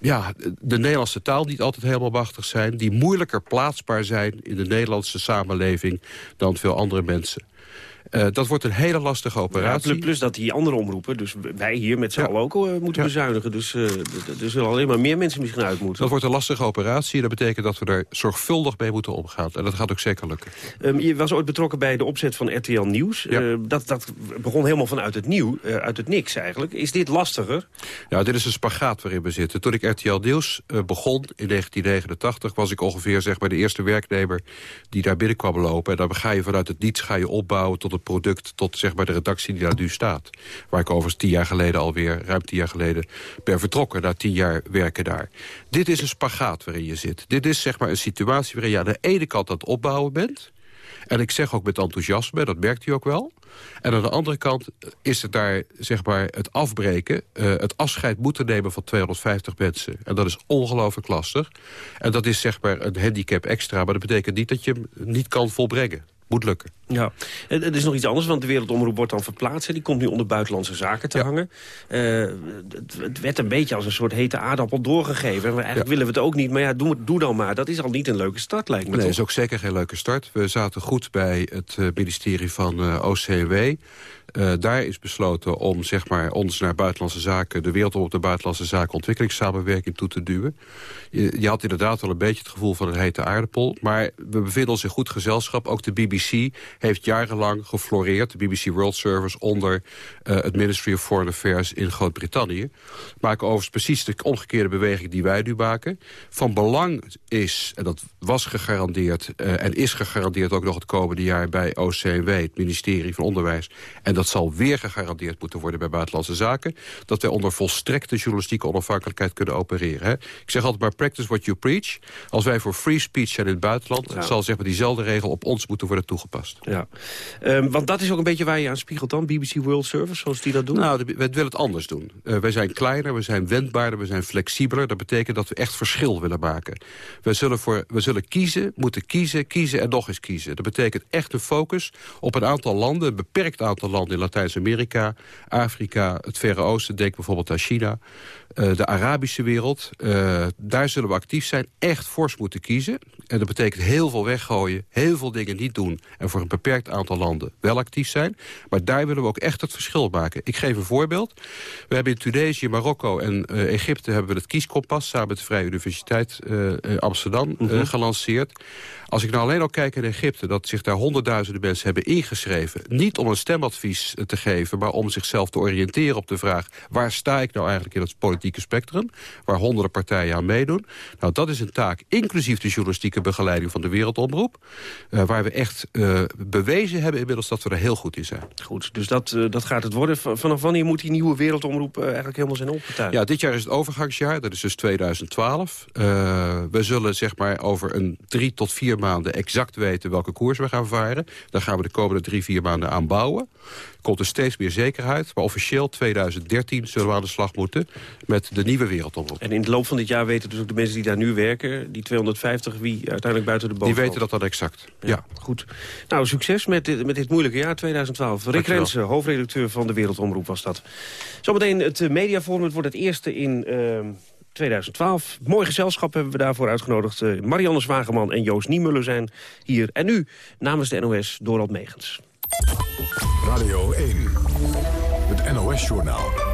ja, de Nederlandse taal niet altijd helemaal machtig zijn... die moeilijker plaatsbaar zijn in de Nederlandse samenleving... dan veel andere mensen. Uh, dat wordt een hele lastige operatie. Ja, plus dat die andere omroepen, dus wij hier met z'n ja. allen ook uh, moeten ja. bezuinigen. Dus uh, er zullen alleen maar meer mensen misschien uit moeten. Dat wordt een lastige operatie. Dat betekent dat we er zorgvuldig mee moeten omgaan. En dat gaat ook zeker lukken. Um, je was ooit betrokken bij de opzet van RTL Nieuws. dat, dat begon helemaal vanuit het nieuw, uit het niks eigenlijk. Is dit lastiger? Ja, dit is een spagaat waarin we zitten. Toen ik RTL Nieuws begon in 1989... was ik ongeveer zeg maar, de eerste werknemer die daar binnen kwam lopen. En dan ga je vanuit het niets ga je opbouwen tot product tot zeg maar, de redactie die daar nu staat. Waar ik overigens tien jaar geleden alweer, ruim tien jaar geleden, ben vertrokken. Na tien jaar werken daar. Dit is een spagaat waarin je zit. Dit is zeg maar een situatie waarin je aan de ene kant aan het opbouwen bent. En ik zeg ook met enthousiasme, dat merkt u ook wel. En aan de andere kant is het daar zeg maar, het afbreken... Uh, het afscheid moeten nemen van 250 mensen. En dat is ongelooflijk lastig. En dat is zeg maar een handicap extra. Maar dat betekent niet dat je hem niet kan volbrengen moet lukken. Ja, het is nog iets anders, want de Wereldomroep wordt dan verplaatst. Die komt nu onder buitenlandse zaken te hangen. Uh, het, het, werd een beetje als een soort hete aardappel doorgegeven. Maar eigenlijk willen we het ook niet, maar ja, doe, doe dan maar. Dat is al niet een leuke start, lijkt me Nee, dat is ook zeker geen leuke start. We zaten goed bij het uh, ministerie van uh, OCW. Uh, daar is besloten om zeg maar, ons naar buitenlandse zaken... de wereld op de buitenlandse zaken ontwikkelingssamenwerking toe te duwen. Je, je, had inderdaad wel een beetje het gevoel van een hete aardappel. Maar we bevinden ons in goed gezelschap. Ook de BBC heeft jarenlang gefloreerd. De BBC World Service onder uh, het Ministry of Foreign Affairs in Groot-Brittannië. Maken overigens precies de omgekeerde beweging die wij nu maken. Van belang is, en dat was gegarandeerd... Uh, en is gegarandeerd ook nog het komende jaar bij OCW... het ministerie van Onderwijs... en dat zal weer gegarandeerd moeten worden bij Buitenlandse Zaken... dat wij onder volstrekte journalistieke onafhankelijkheid kunnen opereren. Hè? Ik zeg altijd maar practice what you preach. Als wij voor free speech zijn in het buitenland... Ja. zal zeg maar, diezelfde regel op ons moeten worden toegepast. Ja. Um, want dat is ook een beetje waar je aan spiegelt dan, BBC World Service, zoals die dat doen? Nou, we willen het anders doen. Uh, wij zijn kleiner, we zijn wendbaarder, we zijn flexibeler. Dat betekent dat we echt verschil willen maken. We zullen, voor, we zullen kiezen, moeten kiezen, kiezen en nog eens kiezen. Dat betekent echt een focus op een aantal landen, een beperkt aantal landen in Latijns-Amerika, Afrika, het Verre Oosten, denk bijvoorbeeld aan China. Uh, de Arabische wereld, uh, daar zullen we actief zijn, echt fors moeten kiezen. En dat betekent heel veel weggooien, heel veel dingen niet doen... en voor een beperkt aantal landen wel actief zijn. Maar daar willen we ook echt het verschil maken. Ik geef een voorbeeld. We hebben in Tunesië, Marokko en uh, Egypte... hebben we het kieskompas samen met de Vrije Universiteit Amsterdam -hmm. gelanceerd. Als ik nou alleen al kijk in Egypte... dat zich daar honderdduizenden mensen hebben ingeschreven... niet om een stemadvies te geven, maar om zichzelf te oriënteren op de vraag... waar sta ik nou eigenlijk in het politiek politieke spectrum... waar honderden partijen aan meedoen. Nou, dat is een taak, inclusief de journalistieke begeleiding van de wereldomroep... Uh, waar we echt uh, bewezen hebben inmiddels dat we er heel goed in zijn. Goed, dus dat, uh, dat gaat het worden. Vanaf wanneer moet die nieuwe wereldomroep eigenlijk helemaal zijn opgetuigd? Ja, dit jaar is het overgangsjaar, dat is dus 2012. we zullen zeg maar over een drie tot vier maanden exact weten welke koers we gaan varen. Daar gaan we de komende drie, vier maanden aan bouwen komt er steeds meer zekerheid. Maar officieel 2013 zullen we aan de slag moeten met de nieuwe wereldomroep. En in de loop van dit jaar weten dus ook de mensen die daar nu werken... die 250 wie uiteindelijk buiten de boot Die weten dat dan exact, ja. Goed. Nou, succes met dit, met dit moeilijke jaar 2012. Rick Rensen, hoofdredacteur van de Wereldomroep was dat. Zometeen het mediaforum. Het wordt het eerste in... Uh, 2012. Mooi gezelschap hebben we daarvoor uitgenodigd. Uh, Marianne Zwageman en Joost Niemuller zijn hier. En nu namens de NOS Dorald Megens. Radio 1, het NOS-journaal.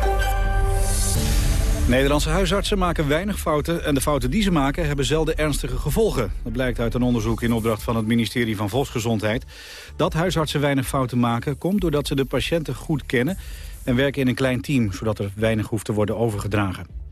Nederlandse huisartsen maken weinig fouten... en de fouten die ze maken hebben zelden ernstige gevolgen. Dat blijkt uit een onderzoek in opdracht van het ministerie van Volksgezondheid. Dat huisartsen weinig fouten maken komt doordat ze de patiënten goed kennen... en werken in een klein team, zodat er weinig hoeft te worden overgedragen.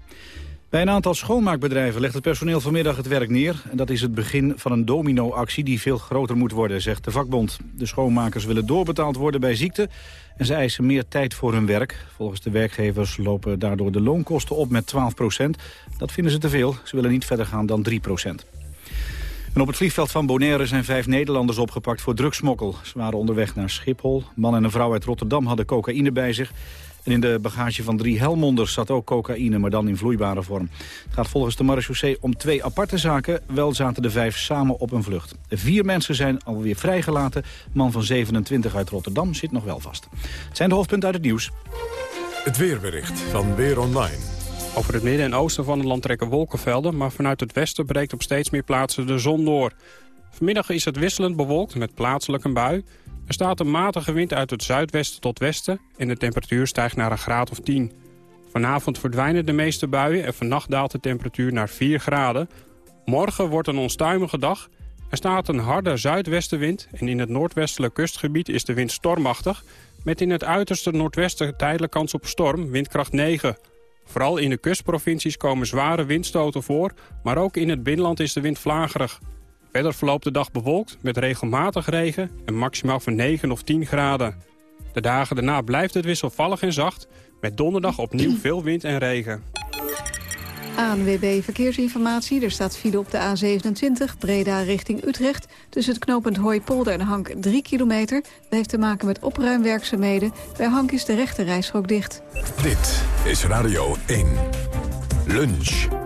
Bij een aantal schoonmaakbedrijven legt het personeel vanmiddag het werk neer. En dat is het begin van een domino-actie die veel groter moet worden, zegt de vakbond. De schoonmakers willen doorbetaald worden bij ziekte en ze eisen meer tijd voor hun werk. Volgens de werkgevers lopen daardoor de loonkosten op met 12 procent. Dat vinden ze te veel. Ze willen niet verder gaan dan 3 procent. En op het vliegveld van Bonaire zijn vijf Nederlanders opgepakt voor drugsmokkel. Ze waren onderweg naar Schiphol. man en een vrouw uit Rotterdam hadden cocaïne bij zich. En in de bagage van drie Helmonders zat ook cocaïne, maar dan in vloeibare vorm. Het gaat volgens de marechaussee om twee aparte zaken. Wel zaten de vijf samen op een vlucht. De vier mensen zijn alweer vrijgelaten. Man van 27 uit Rotterdam zit nog wel vast. Het zijn de hoofdpunten uit het nieuws. Het weerbericht van Weer Online. Over het midden en oosten van het land trekken wolkenvelden... maar vanuit het westen breekt op steeds meer plaatsen de zon door. Vanmiddag is het wisselend bewolkt met plaatselijk een bui... Er staat een matige wind uit het zuidwesten tot westen en de temperatuur stijgt naar een graad of 10. Vanavond verdwijnen de meeste buien en vannacht daalt de temperatuur naar 4 graden. Morgen wordt een onstuimige dag. Er staat een harde zuidwestenwind en in het noordwestelijk kustgebied is de wind stormachtig... met in het uiterste noordwesten tijdelijk kans op storm, windkracht 9. Vooral in de kustprovincies komen zware windstoten voor, maar ook in het binnenland is de wind vlagerig. Verder verloopt de dag bewolkt met regelmatig regen en maximaal van 9 of 10 graden. De dagen daarna blijft het wisselvallig en zacht, met donderdag opnieuw veel wind en regen. ANWB Verkeersinformatie. Er staat file op de A27, Breda richting Utrecht. Tussen het knooppunt Hooipolder en Hank 3 kilometer. Dat heeft te maken met opruimwerkzaamheden. Bij Hank is de rechte rijstrook dicht. Dit is Radio 1. Lunch.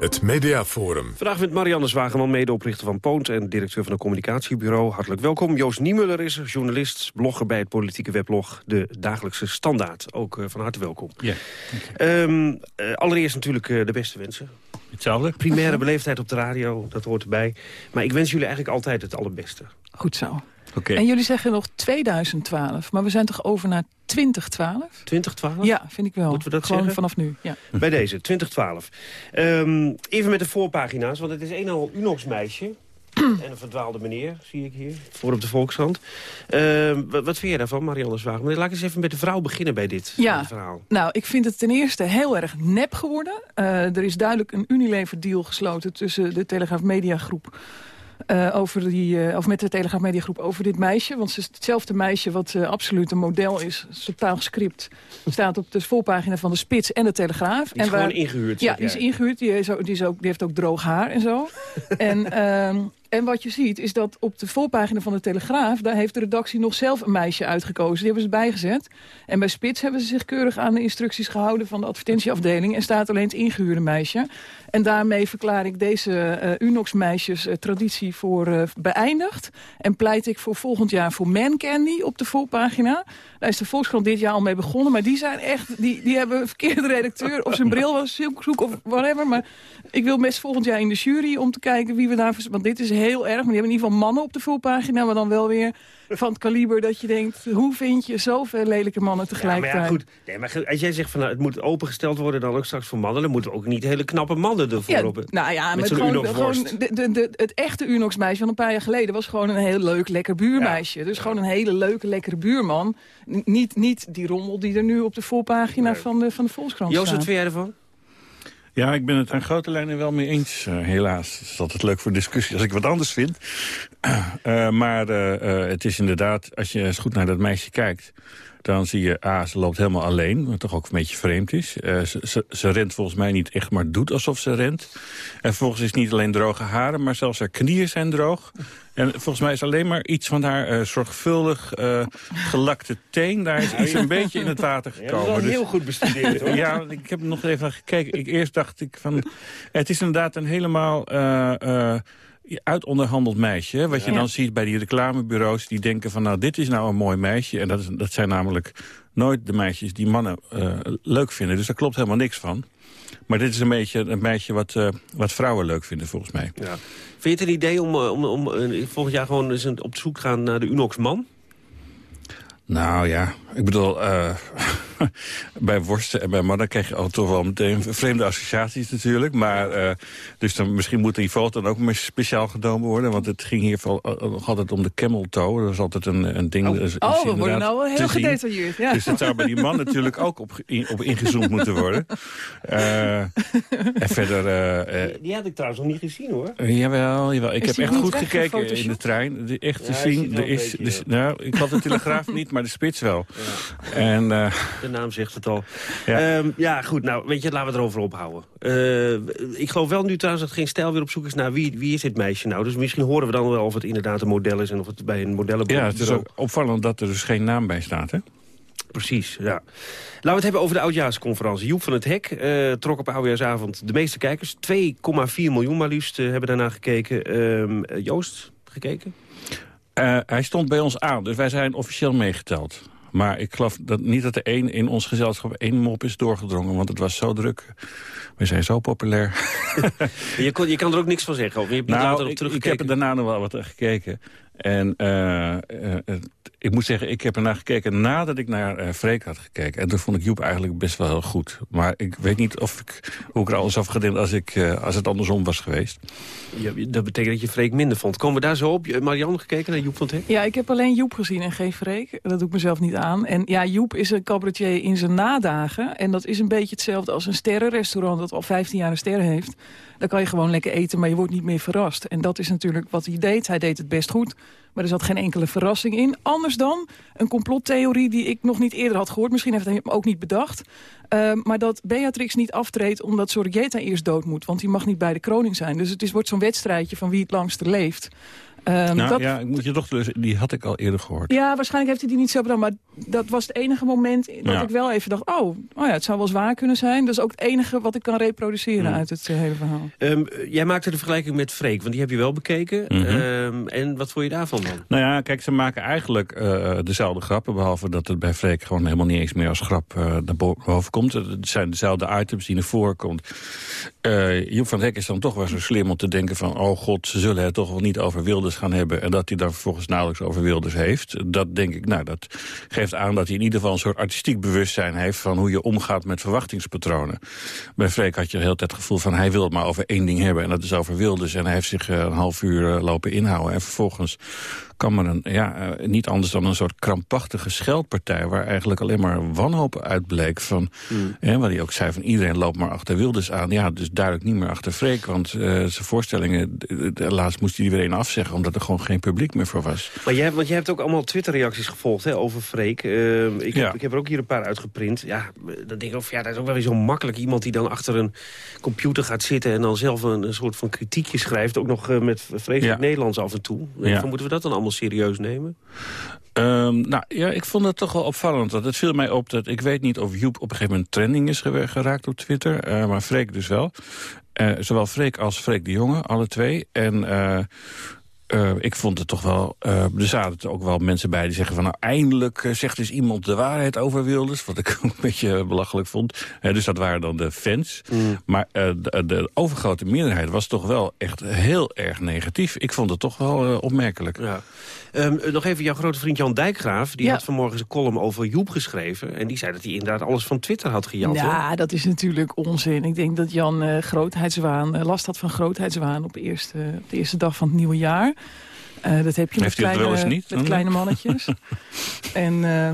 Het Mediaforum. Vandaag met Marianne Zwageman, medeoprichter van Poont... en directeur van een communicatiebureau. Hartelijk welkom. Joost Niemuller is journalist, blogger bij het politieke weblog... De Dagelijkse Standaard. Ook uh, van harte welkom. Ja, um, uh, allereerst natuurlijk uh, de beste wensen. Hetzelfde. Primaire beleefdheid op de radio, dat hoort erbij. Maar ik wens jullie eigenlijk altijd het allerbeste. Goed zo. Okay. En jullie zeggen nog 2012, maar we zijn toch over naar 2012? 2012? Ja, vind ik wel. Moeten we dat Gewoon zeggen? vanaf nu, ja. Bij deze, 2012. Um, even met de voorpagina's, want het is een en al Unox meisje. en een verdwaalde meneer, zie ik hier, voor op de Volkshand. Uh, wat, wat vind je daarvan, Marianne Zwaag? Laat ik eens even met de vrouw beginnen bij dit ja, verhaal. Nou, ik vind het ten eerste heel erg nep geworden. Uh, er is duidelijk een Unilever deal gesloten tussen de Telegraaf Media Groep... Uh, over die, uh, of met de Telegraaf Mediagroep over dit meisje. Want ze is hetzelfde meisje wat uh, absoluut een model is. Totaal script. Staat op de voorpagina van de Spits en de Telegraaf. Die is en gewoon ingehuurd. Ja, die is ingehuurd. Die, is ook, die, is ook, die heeft ook droog haar en zo. en, en wat je ziet is dat op de voorpagina van de Telegraaf... daar heeft de redactie nog zelf een meisje uitgekozen. Die hebben ze bijgezet. En bij Spits hebben ze zich keurig aan de instructies gehouden... van de advertentieafdeling. En staat alleen het ingehuurde meisje. En daarmee verklaar ik deze uh, Unox-meisjes uh, traditie voor uh, beëindigd. En pleit ik voor volgend jaar voor Man Candy op de voorpagina. Daar is de Volkskrant dit jaar al mee begonnen. Maar die zijn echt, die, die hebben een verkeerde redacteur of zijn bril was zoek of whatever. Maar ik wil best volgend jaar in de jury om te kijken wie we daar... Want dit is heel erg. Maar die hebben in ieder geval mannen op de voorpagina. Maar dan wel weer van het kaliber dat je denkt... hoe vind je zoveel lelijke mannen tegelijkertijd? Ja, maar ja, goed. Nee, maar als jij zegt van nou, het moet opengesteld worden dan ook straks voor mannen... dan moeten we ook niet hele knappe mannen ervoor Ja, op. nou ja, met gewoon, gewoon de, de, de, het echte Unox-meisje van een paar jaar geleden... was gewoon een heel leuk, lekker buurmeisje. Dus gewoon een hele leuke, lekkere buurman. N- niet, niet die rommel die er nu op de voorpagina van, de, van de Volkskrant Joost, staat. wat vind jij ervan? Ja, ik ben het aan grote lijnen wel mee eens, eh, helaas. Het is altijd leuk voor discussie als ik wat anders vind. Eh, maar eh, het is inderdaad, als je eens goed naar dat meisje kijkt... dan zie je, ah, ze loopt helemaal alleen, wat toch ook een beetje vreemd is. Eh, ze, ze, ze rent volgens mij niet echt, maar doet alsof ze rent. En vervolgens is het niet alleen droge haren, maar zelfs haar knieën zijn droog. En volgens mij is alleen maar iets van haar eh, zorgvuldig eh, gelakte teen... daar is iets een beetje in het water Ja, dat gekomen. is Dus- heel goed bestudeerd, hoor. ja, ik heb nog even naar gekeken. Ik, eerst dacht ik van... Het is inderdaad een helemaal... uitonderhandeld meisje. hè, Wat je Ja. dan ziet bij die reclamebureaus. Die denken van nou dit is nou een mooi meisje. En dat, is, dat zijn namelijk nooit de meisjes die mannen eh, leuk vinden. Dus daar klopt helemaal niks van. Maar dit is een beetje een meisje wat, eh, wat vrouwen leuk vinden volgens mij. Ja. Vind je het een idee om, eh, om, om volgend jaar gewoon eens een- op zoek te gaan naar de Unox-man? Nou ja, ik bedoel, eh, bij worsten en bij mannen krijg je al toch wel meteen vreemde associaties natuurlijk. Maar, eh, dus dan, misschien moet die foto dan ook maar speciaal genomen worden. Want het ging hier eh, nog altijd om de camel toe. Dat is altijd een, een ding. is Oh, we worden nou heel gedetailleerd. Ja. Dus dat zou bij die man natuurlijk ook op, in- op ingezoomd moeten worden. En verder... Die had ik trouwens nog niet gezien, hoor. jawel, jawel. Ik Is heb echt goed gekeken in de trein. De, echt te Ja, zien. Er is, dus, nou, ik had de telegraaf niet, maar de spits wel. En, eh, De naam zegt het al. Ja. Ja, ja goed, nou, weet je, laten we het erover ophouden. Eh, ik geloof wel nu trouwens dat geen stijl weer op zoek is naar wie, wie is dit meisje nou. Dus misschien horen we dan wel of het inderdaad een model is... en of het bij een modellenbureau... ja, het is ook opvallend dat er dus geen naam bij staat, hè? Precies, ja. Laten we het hebben over de oudjaarsconferentie. Joep van het Hek eh, trok op oudjaarsavond de meeste kijkers. 2,4 miljoen maar liefst hebben daarna gekeken. Ehm, eh, Joost, gekeken? Hij stond bij ons aan, dus wij zijn officieel meegeteld. Maar ik geloof dat niet dat er één in ons gezelschap één mop is doorgedrongen. Want het was zo druk. We zijn zo populair. je, kon, je kan er ook niks van zeggen. Of je hebt nou, op ik, ik heb er daarna nog wel wat gekeken. En eh, eh, het- ik moet zeggen, ik heb ernaar gekeken nadat ik naar eh Freek had gekeken. En toen vond ik Joep eigenlijk best wel heel goed. Maar ik weet niet of ik, hoe ik er alles af gedeeld als, ik, eh, als het andersom was geweest. Ja, dat betekent dat je Freek minder vond. Komen we daar zo op? Je- Marianne gekeken naar Joep van het Hek? Ja, ik heb alleen Joep gezien en geen Freek. Dat doe ik mezelf niet aan. En ja, Joep is een cabaretier in zijn nadagen. En dat is een beetje hetzelfde als een sterrenrestaurant... dat al 15 jaar een ster heeft. Dan kan je gewoon lekker eten, maar je wordt niet meer verrast. En dat is natuurlijk wat hij deed. Hij deed het best goed. Maar er zat geen enkele verrassing in. Anders dan een complottheorie die ik nog niet eerder had gehoord. Misschien heeft hij hem ook niet bedacht. Uh, maar dat Beatrix niet aftreedt omdat Sorgeta eerst dood moet. Want die mag niet bij de kroning zijn. Dus het is, wordt zo'n wedstrijdje van wie het langste leeft. Um, nou dat... ja, ik moet je toch dus, die had ik al eerder gehoord. Ja, waarschijnlijk heeft hij die niet zo bedacht. Maar dat was het enige moment dat Ja. ik wel even dacht... Oh, oh ja, het zou wel zwaar kunnen zijn. Dat is ook het enige wat ik kan reproduceren Hmm. uit het eh, hele verhaal. Ehm, jij maakte de vergelijking met Freek, want die heb je wel bekeken. Mhm. Ehm, en wat vond je daarvan dan? Nou ja, kijk, ze maken eigenlijk eh, dezelfde grappen... behalve dat het bij Freek gewoon helemaal niet eens meer als grap eh, naar bo- boven komt. Het zijn dezelfde items die naar voren komt. Eh Joep van Hek is dan toch wel zo slim om te denken van... oh god, ze zullen het toch wel niet over Wilders gaan hebben... en dat hij dan vervolgens nauwelijks over Wilders heeft. Dat denk ik, nou, dat geeft aan dat hij in ieder geval... een soort artistiek bewustzijn heeft van hoe je omgaat met verwachtingspatronen. Bij Freek had je de hele tijd het gevoel van... hij wil het maar over één ding hebben en dat is over Wilders. En hij heeft zich eh, een half uur eh, lopen inhouden. En vervolgens kwam er een, ja, eh, niet anders dan een soort krampachtige scheldpartij... waar eigenlijk alleen maar wanhoop uitbleek van... Hè, waar hij ook zei van iedereen loopt maar achter Wilders aan. Ja, dus duidelijk niet meer achter Freek. Want eh, zijn voorstellingen, laatst moest hij die weer een afzeggen... omdat er gewoon geen publiek meer voor was. Maar jij, want jij hebt ook allemaal Twitter-reacties gevolgd hè, over Freek. Ehm, ik, Ja. heb, ik heb er ook hier een paar uitgeprint. Ja, dan denk ik, of, ja, dat is ook wel weer zo makkelijk. Iemand die dan achter een computer gaat zitten... en dan zelf een, een soort van kritiekje schrijft. Ook nog eh, met vreselijk Ja. Nederlands af en toe. Ja. Van, moeten we dat dan allemaal serieus nemen? Ehm, nou ja, ik vond het toch wel opvallend. Dat het viel mij op dat ik weet niet of Joep op een gegeven moment trending is geraakt op Twitter. eh, maar Freek dus wel. Eh, zowel Freek als Freek de Jonge, alle twee. En eh, eh, ik vond het toch wel... Uh, er zaten ook wel mensen bij die zeggen van... nou, eindelijk uh, zegt dus iemand de waarheid over Wilders. Wat ik ook een beetje belachelijk vond. dus dat waren dan de fans. Mm. Maar de, de, overgrote meerderheid was toch wel echt heel erg negatief. Ik vond het toch wel opmerkelijk. Ja. Um, nog even jouw grote vriend Jan Dijkgraaf. Die had vanmorgen zijn column over Joep geschreven. En die zei dat hij inderdaad alles van Twitter had gejat. Ja, dat is natuurlijk onzin. Ik denk dat Jan grootheidswaan, last had van grootheidswaan... op, eerste, op de eerste dag van het nieuwe jaar. Uh, dat heb je Heeft met, kleine, niet, met kleine mannetjes. en uh,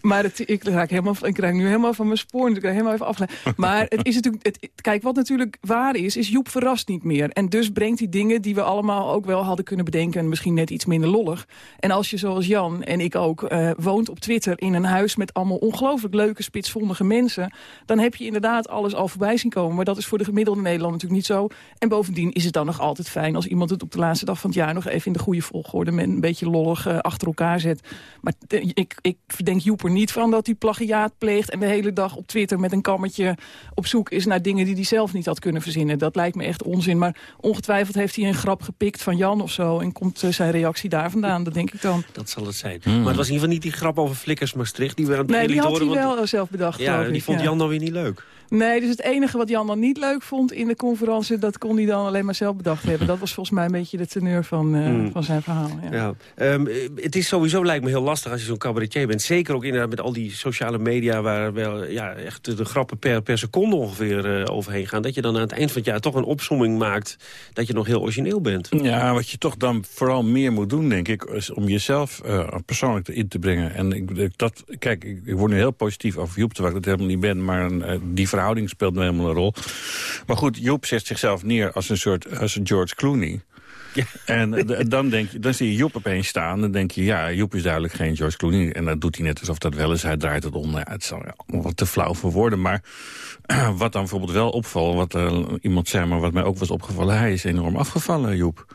maar het, ik, raak helemaal, ik nu helemaal van mijn spoor. Ik raak helemaal even afgeleid. Maar het is natuurlijk, het, kijk, wat natuurlijk waar is, is Joep verrast niet meer. En dus brengt hij dingen die we allemaal ook wel hadden kunnen bedenken. En misschien net iets minder lollig. En als je zoals Jan en ik ook uh, woont op Twitter in een huis met allemaal ongelooflijk leuke, spitsvondige mensen. Dan heb je inderdaad alles al voorbij zien komen. Maar dat is voor de gemiddelde Nederlander natuurlijk niet zo. En bovendien is het dan nog altijd fijn als iemand het op de laatste dag van het jaar nog even in de goede volgorde met een beetje lollig uh, achter elkaar zet. Maar uh, ik, ik verdenk Joep niet van dat hij plagiaat pleegt... en de hele dag op Twitter met een kammetje op zoek is naar dingen die hij zelf niet had kunnen verzinnen. Dat lijkt me echt onzin. Maar ongetwijfeld heeft hij een grap gepikt van Jan of zo... en komt uh, zijn reactie daar vandaan, dat denk ik dan. Dat zal het zijn. Hmm. Maar het was in ieder geval niet die grap over Flikkers Maastricht... die we aan het Nee, die had hij wel zelf bedacht, Ja, die ik, vond Jan dan weer niet leuk. Nee, dus het enige wat Jan dan niet leuk vond in de conferentie... dat kon hij dan alleen maar zelf bedacht hebben. Dat was volgens mij een beetje de teneur van, uh, mm. van zijn verhaal. Ja. ja. Um, het is sowieso lijkt me heel lastig als je zo'n cabaretier bent. Zeker ook inderdaad met al die sociale media... waar wel ja, echt de grappen per, per seconde ongeveer uh, overheen gaan. Dat je dan aan het eind van het jaar toch een opsomming maakt... dat je nog heel origineel bent. Ja, wat je toch dan vooral meer moet doen, denk ik... is om jezelf uh, persoonlijk in te brengen. En ik, dat, kijk, ik, ik word nu heel positief over Joep, terwijl ik dat helemaal niet ben... maar die verhouding speelt nu helemaal een rol. Maar goed, Joep zet zichzelf neer als een soort als een George Clooney. Ja. En dan, denk je, dan zie je Joep opeens staan. Dan denk je, ja, Joep is duidelijk geen George Clooney. En dat doet hij net alsof dat wel is. Hij draait het om. Ja, het is allemaal wat te flauw voor woorden. Maar wat dan bijvoorbeeld wel opvalt... wat uh, iemand zei, maar wat mij ook was opgevallen... hij is enorm afgevallen, Joep.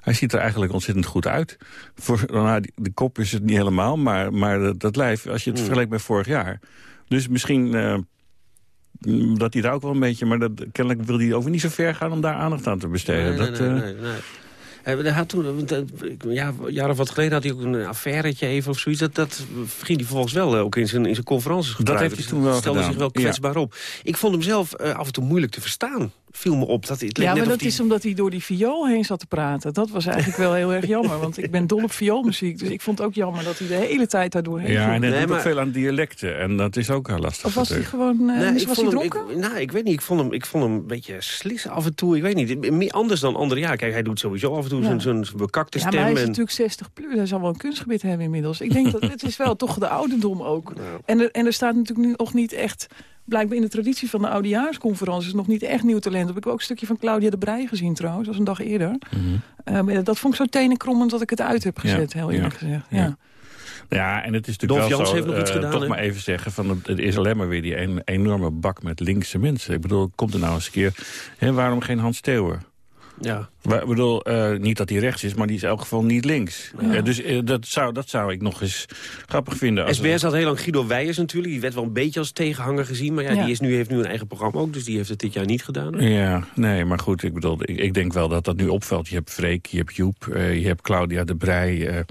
Hij ziet er eigenlijk ontzettend goed uit. Voor, nou, de kop is het niet helemaal, maar, maar dat lijf... als je het mm. vergelijkt met vorig jaar... Dus misschien uh, dat hij daar ook wel een beetje... maar dat, kennelijk wil hij over niet zo ver gaan om daar aandacht aan te besteden. Nee, nee, nee, nee, Hij had toen, ja, jaar of wat geleden had hij ook een affairetje even of zoiets. Dat, dat ging hij vervolgens wel ook in zijn, in zijn conferenties gebruiken. Dat heeft hij toen wel stelde zich wel kwetsbaar op. Ik vond hem zelf uh, af en toe moeilijk te verstaan viel me op. Dat, het ja, maar dat die... is omdat hij door die viool heen zat te praten. Dat was eigenlijk wel heel erg jammer. Want ik ben dol op vioolmuziek. Dus ik vond het ook jammer dat hij de hele tijd daardoor heen Ja, en hij nee, doet maar... ook veel aan dialecten. En dat is ook heel lastig. Of was hij gewoon uh, nee, was hij dronken? ik, nou, ik weet niet. Ik vond, hem, ik vond hem een beetje slissen af en toe. Ik weet niet. Anders dan andere jaar. Kijk, hij doet sowieso af en toe ja. zijn bekakte stem. Ja, maar hij is natuurlijk 60 plus. Hij zal wel een kunstgebied hebben inmiddels. Ik denk dat het is wel toch de ouderdom ook. En, er, en er staat natuurlijk nu nog niet echt blijkbaar in de traditie van de oudejaarsconferenties... nog niet echt nieuw talent. heb ik ook een stukje van Claudia de Breij gezien trouwens. Dat was een dag eerder. Mm -hmm. dat vond ik zo tenenkrommend dat ik het uit heb gezet, heel eerlijk gezegd. ja. Ja, en het is natuurlijk Dolf wel zo, heeft nog iets uh, gedaan, toch maar even zeggen... Van, het is alleen maar weer die een, enorme bak met linkse mensen. Ik bedoel, komt er nou eens een keer... Hè, waarom geen Hans Steeuwen? Ja. Ik bedoel, uh, niet dat hij rechts is, maar die is in elk geval niet links. Ja. Uh, dus uh, dat, zou, dat zou ik nog eens grappig vinden. Als SBS had heel lang Guido Weijers natuurlijk. Die werd wel een beetje als tegenhanger gezien. Maar ja, ja. die is nu, heeft nu een eigen programma ook. Dus die heeft het dit jaar niet gedaan. Hè? Ja, nee, maar goed. Ik bedoel, ik, ik, denk wel dat dat nu opvalt. Je hebt Freek, je hebt Joep, je hebt Claudia de Breij...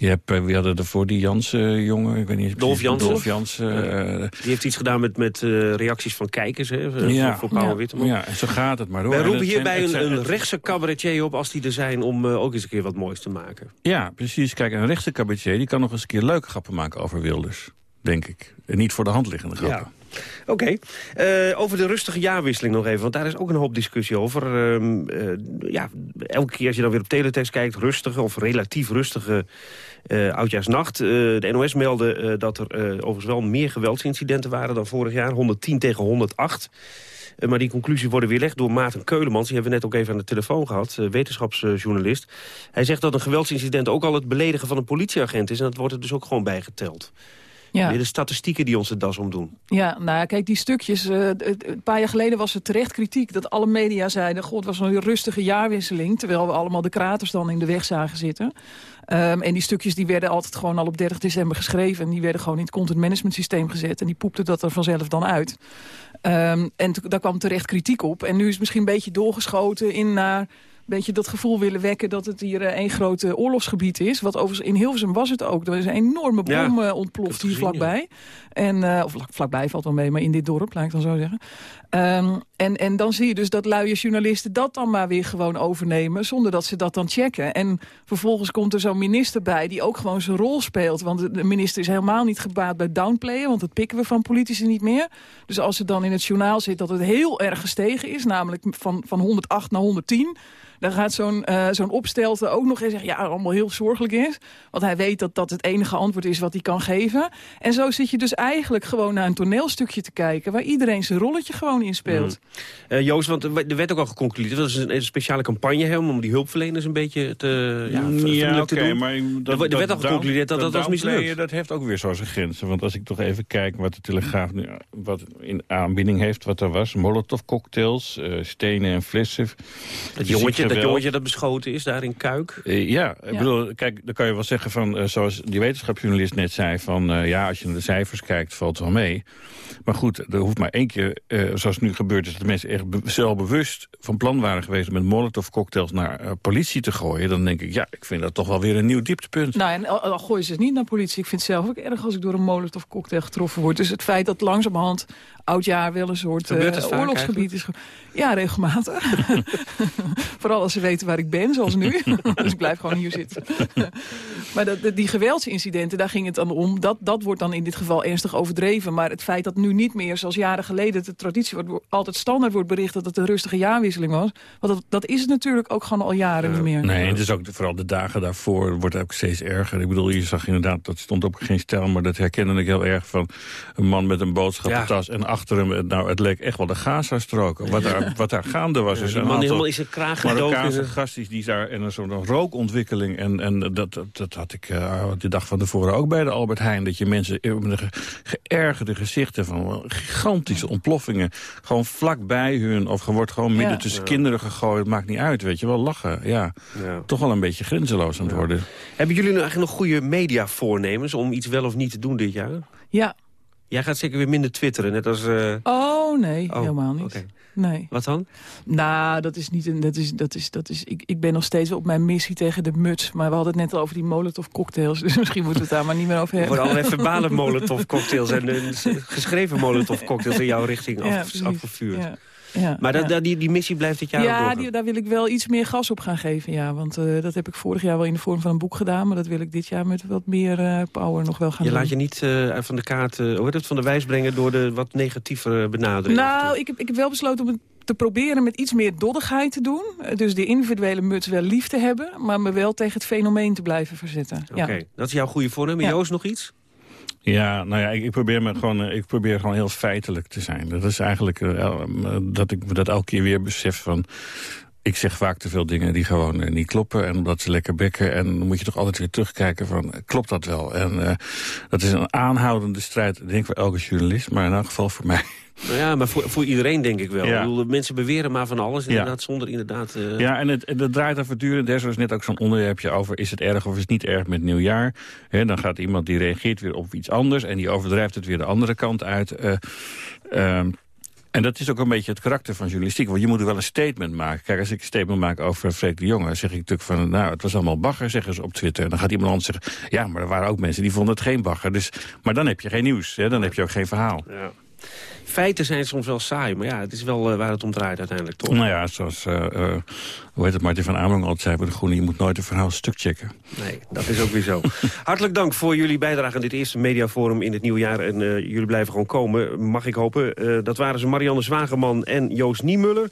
Je hebt, wie hadden er voor die Jansen jongen? Ik weet niet Dolf Jansen. Dolf Jansen. Uh, die heeft iets gedaan met, met uh, reacties van kijkers, hè, ja, voor, voor Paul ja, Witteman. Ja, en zo gaat het maar door. Wij roepen hierbij een, een rechtse cabaretier op als die er zijn om ook eens een keer wat moois te maken. Ja, precies. Kijk, een rechtse cabaretier die kan nog eens een keer leuke grappen maken over Wilders. Denk ik. En niet voor de hand liggende grappen. Ja. Oké, okay. uh, over de rustige jaarwisseling nog even. Want daar is ook een hoop discussie over. Uh, uh, ja, elke keer als je dan weer op teletext kijkt... rustige of relatief rustige oudjaarsnacht. de NOS meldde dat er overigens wel meer geweldsincidenten waren... dan vorig jaar, 110 tegen 108. Maar die conclusie worden weerlegd door Maarten Keulemans. Die hebben we net ook even aan de telefoon gehad, wetenschapsjournalist. Hij zegt dat een geweldsincident ook al het beledigen van een politieagent is... en dat wordt er dus ook gewoon bijgeteld. Ja. De statistieken die ons de das omdoen. Ja, nou ja, kijk, die stukjes... Uh, een paar jaar geleden was er terecht kritiek dat alle media zeiden... god, het was een rustige jaarwisseling... terwijl we allemaal de kraters dan in de weg zagen zitten. Um, en die stukjes die werden altijd gewoon al op 30 december geschreven... en die werden gewoon in het content management systeem gezet... en die poepte dat er vanzelf dan uit. Um, en daar kwam terecht kritiek op. En nu is het misschien een beetje doorgeschoten in naar beetje dat gevoel willen wekken dat het hier eh, één groot eh, oorlogsgebied is. Wat overigens in Hilversum was het ook. Er is een enorme bom Ja, eh, ontploft hier vlakbij. En, eh, of vlak- vlakbij valt wel mee, maar in dit dorp, laat ik dan zo zeggen. Ehm, en, en dan zie je dus dat luie journalisten dat dan maar weer gewoon overnemen... zonder dat ze dat dan checken. En vervolgens komt er zo'n minister bij die ook gewoon zijn rol speelt. Want de- minister is helemaal niet gebaat bij downplayen... want dat pikken we van politici niet meer. Dus als er dan in het journaal zit dat het heel erg gestegen is... namelijk van, van 108 naar 110... Dan gaat zo'n eh, zo'n opstelte ook nog eens zeggen... ja, allemaal heel zorgelijk is. Want hij weet dat dat het enige antwoord is wat hij kan geven. En zo zit je dus eigenlijk gewoon naar een toneelstukje te kijken... waar iedereen zijn rolletje gewoon in speelt. Eh, Joost, want er werd- er ook al geconcludeerd... dat is een, een speciale campagne helemaal om die hulpverleners een beetje te, ja, Ja, te oké, doen. maar... er, werd- er werd al geconcludeerd dat dat, was downplayen, mislukt. Dat heeft ook weer zo zijn grenzen. Want als ik toch even kijk wat de Telegraaf nu wat in aanbieding heeft... wat er was, Molotov-cocktails, eh, stenen en flessen. Dat fysiek jongetje, dat geweld. jongetje dat beschoten is daar in Kuik. Eh, ja, ik bedoel, kijk, dan kan je wel zeggen van, eh, zoals die wetenschapsjournalist net zei, van eh, ja, als je naar de cijfers kijkt, valt het wel mee. Maar goed, er hoeft maar één keer, eh, zoals nu gebeurd is, dat de mensen echt be zelfbewust van plan waren geweest met molotov cocktails naar eh, politie te gooien. Dan denk ik, ja, ik vind dat toch wel weer een nieuw dieptepunt. Nou, en al, al gooien ze het niet naar politie. Ik vind het zelf ook erg als ik door een molotov cocktail getroffen word. Dus het feit dat langzamerhand oudjaar wel een soort eh, oorlogsgebied is. Ja, regelmatig. Vooral als ze weten waar ik ben, zoals nu. dus ik blijf gewoon hier zitten. maar dat, die geweldsincidenten, daar ging het dan om. Dat, dat wordt dan in dit geval ernstig overdreven. Maar het feit dat nu niet meer, zoals jaren geleden... de traditie wordt, altijd standaard wordt bericht... dat het een rustige jaarwisseling was. Want dat, dat is het natuurlijk ook gewoon al jaren niet meer. Nee, en het is ook vooral de dagen daarvoor wordt het ook steeds erger. Ik bedoel, je zag inderdaad, dat stond op geen stijl... maar dat herkende ik heel erg van een man met een boodschappentas... en achter hem, nou, het leek echt wel de Gaza-stroken. Wat, daar, wat daar gaande was. Ja, is een man helemaal in zijn kraag. Marokkaanse gasties die daar... en een soort rookontwikkeling. En, en dat, dat, dat had ik eh, de dag van tevoren ook bij de Albert Heijn. Dat je mensen met een ge- geërgerde gezichten... van gigantische ontploffingen... gewoon vlakbij hun... of je wordt gewoon midden Ja. tussen Ja. kinderen gegooid. Het maakt niet uit, weet je wel. Lachen, ja. Ja. Toch wel een beetje grenzeloos aan het worden. Hebben jullie nu eigenlijk nog goede mediavoornemens... om iets wel of niet te doen dit jaar? Ja. Jij gaat zeker weer minder twitteren, net als... eh, Oh, nee, Oh, helemaal niet. Nee. Wat dan? Nou, dat is niet een. Dat is, dat is, dat is, ik, ik ben nog steeds op mijn missie tegen de muts. Maar we hadden het net al over die molotov cocktails. Dus misschien moeten we het daar maar niet meer over Er hebben. worden allerlei verbale molotov cocktails... en eh, geschreven molotov cocktails in jouw richting af- afgevuurd. Ja. Ja, Maar dat, ja. die, die missie blijft dit jaar Ja, die, daar wil ik wel iets meer gas op gaan geven. Ja, want eh, dat heb ik vorig jaar wel in de vorm van een boek gedaan. Maar dat wil ik dit jaar met wat meer eh, power nog wel gaan Je doen. laat je niet eh, van de kaart, heet het, van de wijs brengen... door de wat negatievere benadering. Nou, ik heb, ik heb wel besloten om het te proberen met iets meer doddigheid te doen. Dus de individuele muts wel lief te hebben. Maar me wel tegen het fenomeen te blijven verzetten. Oké, Ja. dat is jouw goede voornemen. Joost, nog iets? Ja, nou ja, ik, ik probeer me gewoon, eh, ik probeer gewoon heel feitelijk te zijn. Dat is eigenlijk eh, eh, dat ik me dat elke keer weer besef van... Ik zeg vaak te veel dingen die gewoon eh, niet kloppen. En omdat ze lekker bekken. En dan moet je toch altijd weer terugkijken van, eh, klopt dat wel? En eh, dat is een aanhoudende strijd, ik denk voor elke journalist. Maar in elk geval voor mij. Nou ja, maar voor, voor iedereen denk ik wel. Ja. Ik bedoel, mensen beweren maar van alles, Ja. inderdaad, zonder inderdaad... Ja, en het, het draait dan voortdurend. Er is net ook zo'n onderwerpje over... is het erg of is het niet erg met nieuwjaar? Hè, dan gaat iemand die reageert weer op iets anders... en die overdrijft het weer de andere kant uit. Ehm, en dat is ook een beetje het karakter van journalistiek. Want je moet wel een statement maken. Kijk, als ik een statement maak over Freek de Jonge... zeg ik natuurlijk van, nou, het was allemaal bagger, zeggen ze op Twitter. En dan gaat iemand anders zeggen... ja, maar er waren ook mensen die vonden het geen bagger. Dus, maar dan heb je geen nieuws, hè? dan heb je ook geen verhaal. Ja. Feiten zijn soms wel saai, maar ja, het is wel eh, waar het om draait uiteindelijk, toch? Nou ja, zoals, eh, eh, hoe heet het, Martin van Ameling altijd zei bij De Groene... je moet nooit een verhaal stuk checken. Nee, dat is ook weer zo. Hartelijk dank voor jullie bijdrage aan dit eerste mediaforum in het nieuwe jaar. En jullie blijven gewoon komen, mag ik hopen. Dat waren ze Marianne Zwageman en Joost Niemuller.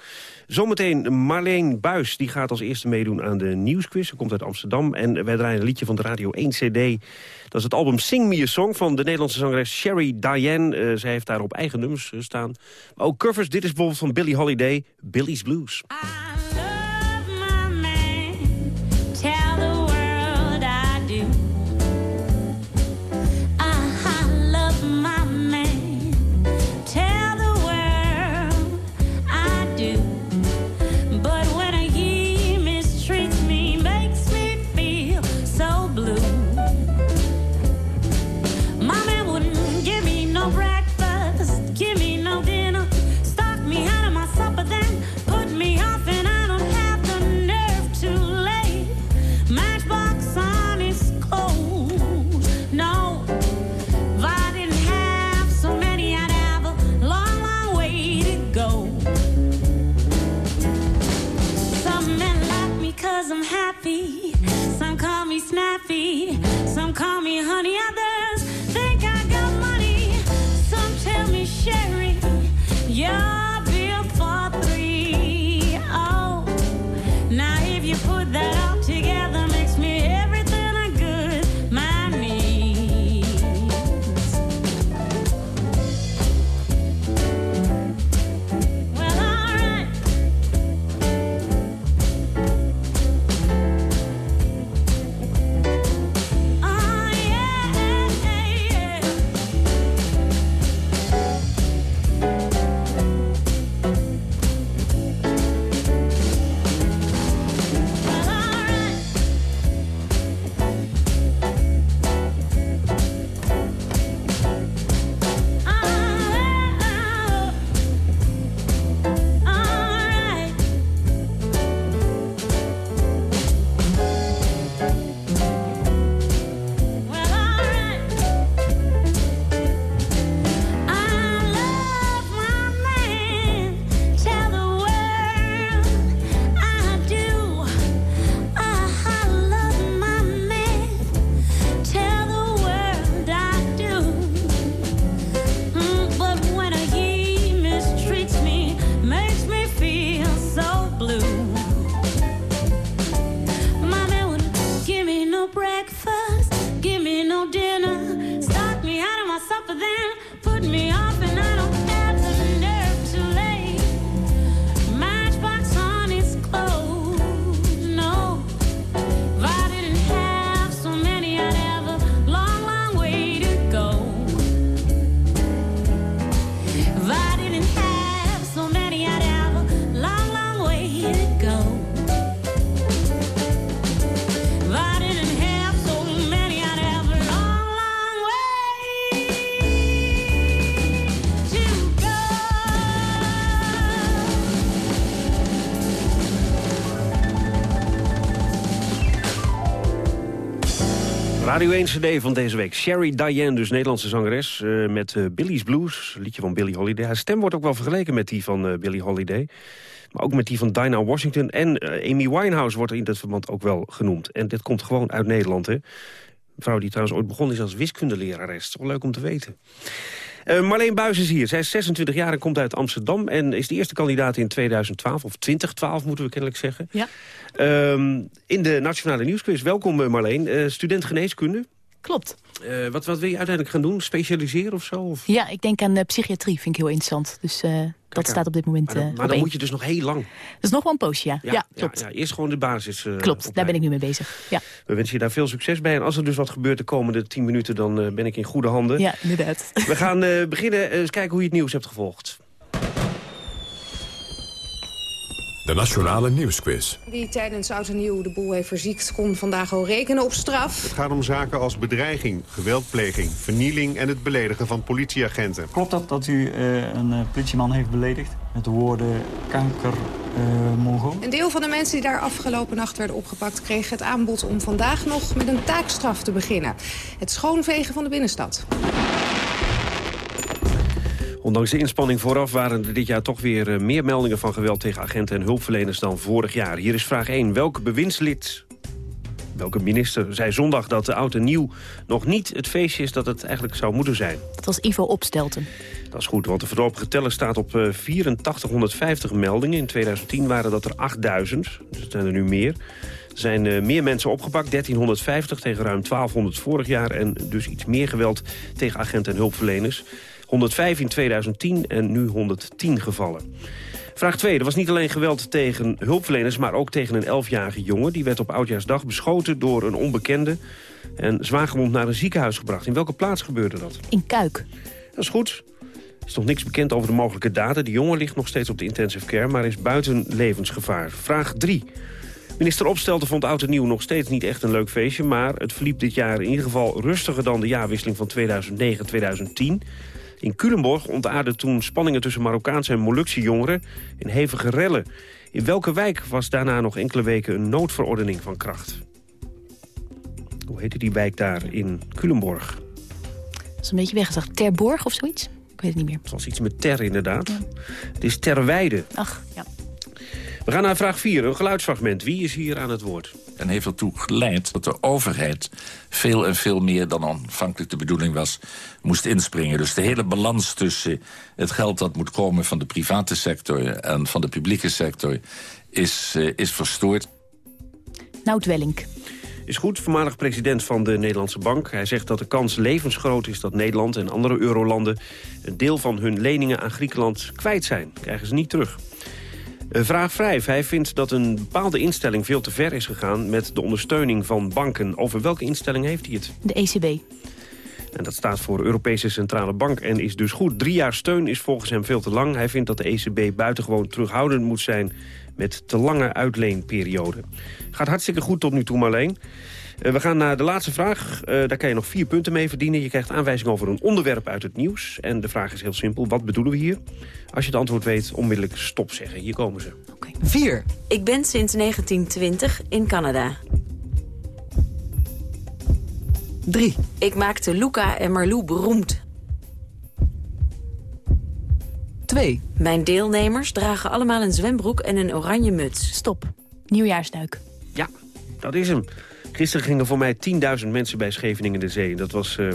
Zometeen Marleen Buis, die gaat als eerste meedoen aan de nieuwsquiz. Ze komt uit Amsterdam en wij draaien een liedje van de Radio 1 CD. Dat is het album Sing Me A Song van de Nederlandse zangeres Sherry Diane. Eh, zij heeft daar op eigen nummers staan. Maar ook covers, dit is bijvoorbeeld van Billie Holiday, Billy's Blues. Tell happy, some call me snappy, some call me honey. Other Radio 1 CD van deze week. Sherry Diane, dus Nederlandse zangeres, eh, met eh, Billy's Blues. Liedje van Billie Holiday. Haar stem wordt ook wel vergeleken met die van eh, Billie Holiday. Maar ook met die van Dinah Washington. En Amy Winehouse wordt in dat verband ook wel genoemd. En dit komt gewoon uit Nederland, hè. Een vrouw die trouwens ooit begonnen is als wiskundelerares. Toch leuk om te weten. Eh, Marleen Buijs is hier. Zij is 26 jaar en komt uit Amsterdam... en is de eerste kandidaat in 2012, of 2012 moeten we kennelijk zeggen. Ja. Ehm, in de Nationale Nieuwsquiz. Welkom eh, Marleen, Eh, student geneeskunde. Klopt. Wat, wat wil je uiteindelijk gaan doen? Specialiseren of zo? Of? Ja, ik denk aan psychiatrie, vind ik heel interessant. Dus dat staat op dit moment Maar dan, eh, maar dan moet je dus nog heel lang. Dat is nog wel een poosje, ja. Ja, klopt. Ja, eerst gewoon de basis. eh, klopt, daar ben ik nu mee bezig. Ja, We wensen je daar veel succes bij. En als er dus wat gebeurt de komende 10 minuten... dan eh, ben ik in goede handen. ja inderdaad. We gaan beginnen. Eens kijken hoe je het nieuws hebt gevolgd. De Nationale Nieuwsquiz. Die tijdens Oud en Nieuw de boel heeft verziekt... kon vandaag al rekenen op straf. Het gaat om zaken als bedreiging, geweldpleging, vernieling en het beledigen van politieagenten. Klopt dat dat u eh, een eh, politieman heeft beledigd met de woorden kanker, eh mongool? Een deel van de mensen die daar afgelopen nacht werden opgepakt... kreeg het aanbod om vandaag nog met een taakstraf te beginnen. Het schoonvegen van de binnenstad. Ondanks de inspanning vooraf waren er dit jaar toch weer eh, meer meldingen van geweld tegen agenten en hulpverleners dan vorig jaar. Hier is vraag 1. Welk bewindslid, welke minister zei zondag dat de oud en nieuw nog niet het feestje is dat het eigenlijk zou moeten zijn? Dat was Ivo Opstelten. Dat is goed, want de voorlopige teller staat op eh, 8450 meldingen. In 2010 waren dat er 8000, dus het zijn er nu meer. Er zijn eh, meer mensen opgepakt, 1350 tegen ruim 1200 vorig jaar... en dus iets meer geweld tegen agenten en hulpverleners. 105 in 2010 en nu 110 gevallen. Vraag 2. Er was niet alleen geweld tegen hulpverleners... maar ook tegen een 11-jarige jongen. Die werd op Oudjaarsdag beschoten door een onbekende... en zwaargewond naar een ziekenhuis gebracht. In welke plaats gebeurde dat? In Kuik. Dat is goed. Er is nog niks bekend over de mogelijke daden. De jongen ligt nog steeds op de intensive care, maar is buiten levensgevaar. Vraag 3. Minister Opstelten vond Oud en Nieuw nog steeds niet echt een leuk feestje... maar het verliep dit jaar in ieder geval rustiger dan de jaarwisseling van 2009-2010. In Culemborg ontaarden toen spanningen tussen Marokkaanse en Molukse jongeren... in hevige rellen. In welke wijk was daarna nog enkele weken een noodverordening van kracht? Hoe heette die wijk daar in Culemborg? Dat is een beetje weggezegd. Terborg of zoiets? Ik weet het niet meer. Het was iets met ter inderdaad. Het is Terweide. Ach, ja. We gaan naar vraag 4, een geluidsfragment. Wie is hier aan het woord? En heeft ertoe geleid dat de overheid veel en veel meer dan aanvankelijk de bedoeling was, moest inspringen. Dus de hele balans tussen het geld dat moet komen van de private sector en van de publieke sector is, eh, is verstoord. Nout Wellink. Is goed, voormalig president van de Nederlandse Bank. Hij zegt dat de kans levensgroot is dat Nederland en andere eurolanden... een deel van hun leningen aan Griekenland kwijt zijn. Krijgen ze niet terug. Eh, Vraag 5. Hij vindt dat een bepaalde instelling veel te ver is gegaan... met de ondersteuning van banken. Over welke instelling heeft hij het? De ECB. En dat staat voor Europese Centrale Bank en is dus goed. Drie jaar steun is volgens hem veel te lang. Hij vindt dat de ECB buitengewoon terughoudend moet zijn... met te lange uitleenperioden. Gaat hartstikke goed tot nu toe, Marleen. Eh, we gaan naar de laatste vraag. Eh, daar kan je nog vier punten mee verdienen. Je krijgt aanwijzing over een onderwerp uit het nieuws. En de vraag is heel simpel. Wat bedoelen we hier? Als je het antwoord weet, onmiddellijk stop zeggen. Hier komen ze. 4. Ik ben sinds 1920 in Canada. 3. Ik maakte Luca en Marlou beroemd. 2. Mijn deelnemers dragen allemaal een zwembroek en een oranje muts. Stop. Nieuwjaarsduik. Ja, dat is hem. Gisteren gingen voor mij 10.000 mensen bij Scheveningen de zee. Dat was eh,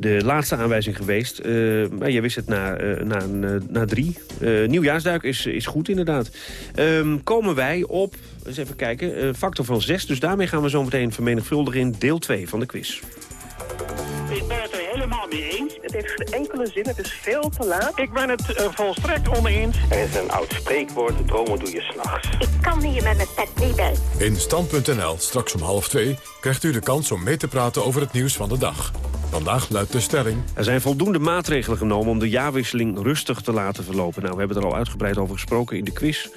de laatste aanwijzing geweest. Eh, maar je wist het na, eh, na, een, na drie. Eh, nieuwjaarsduik is, is goed inderdaad. Ehm, komen wij op, eens even kijken, factor van 6. Dus daarmee gaan we zo meteen vermenigvuldigen in deel 2 van de quiz. Ik ben het helemaal mee eens. Het heeft geen enkele zin, het is veel te laat. Ik ben het eh, volstrekt oneens. Er is een oud spreekwoord, dromen doe je s'nachts. Ik kan hier met mijn pet niet bij. In Stand.nl, straks om half twee, krijgt u de kans om mee te praten over het nieuws van de dag. Vandaag luidt de stelling... Er zijn voldoende maatregelen genomen om de jaarwisseling rustig te laten verlopen. Nou, we hebben er al uitgebreid over gesproken in de quiz.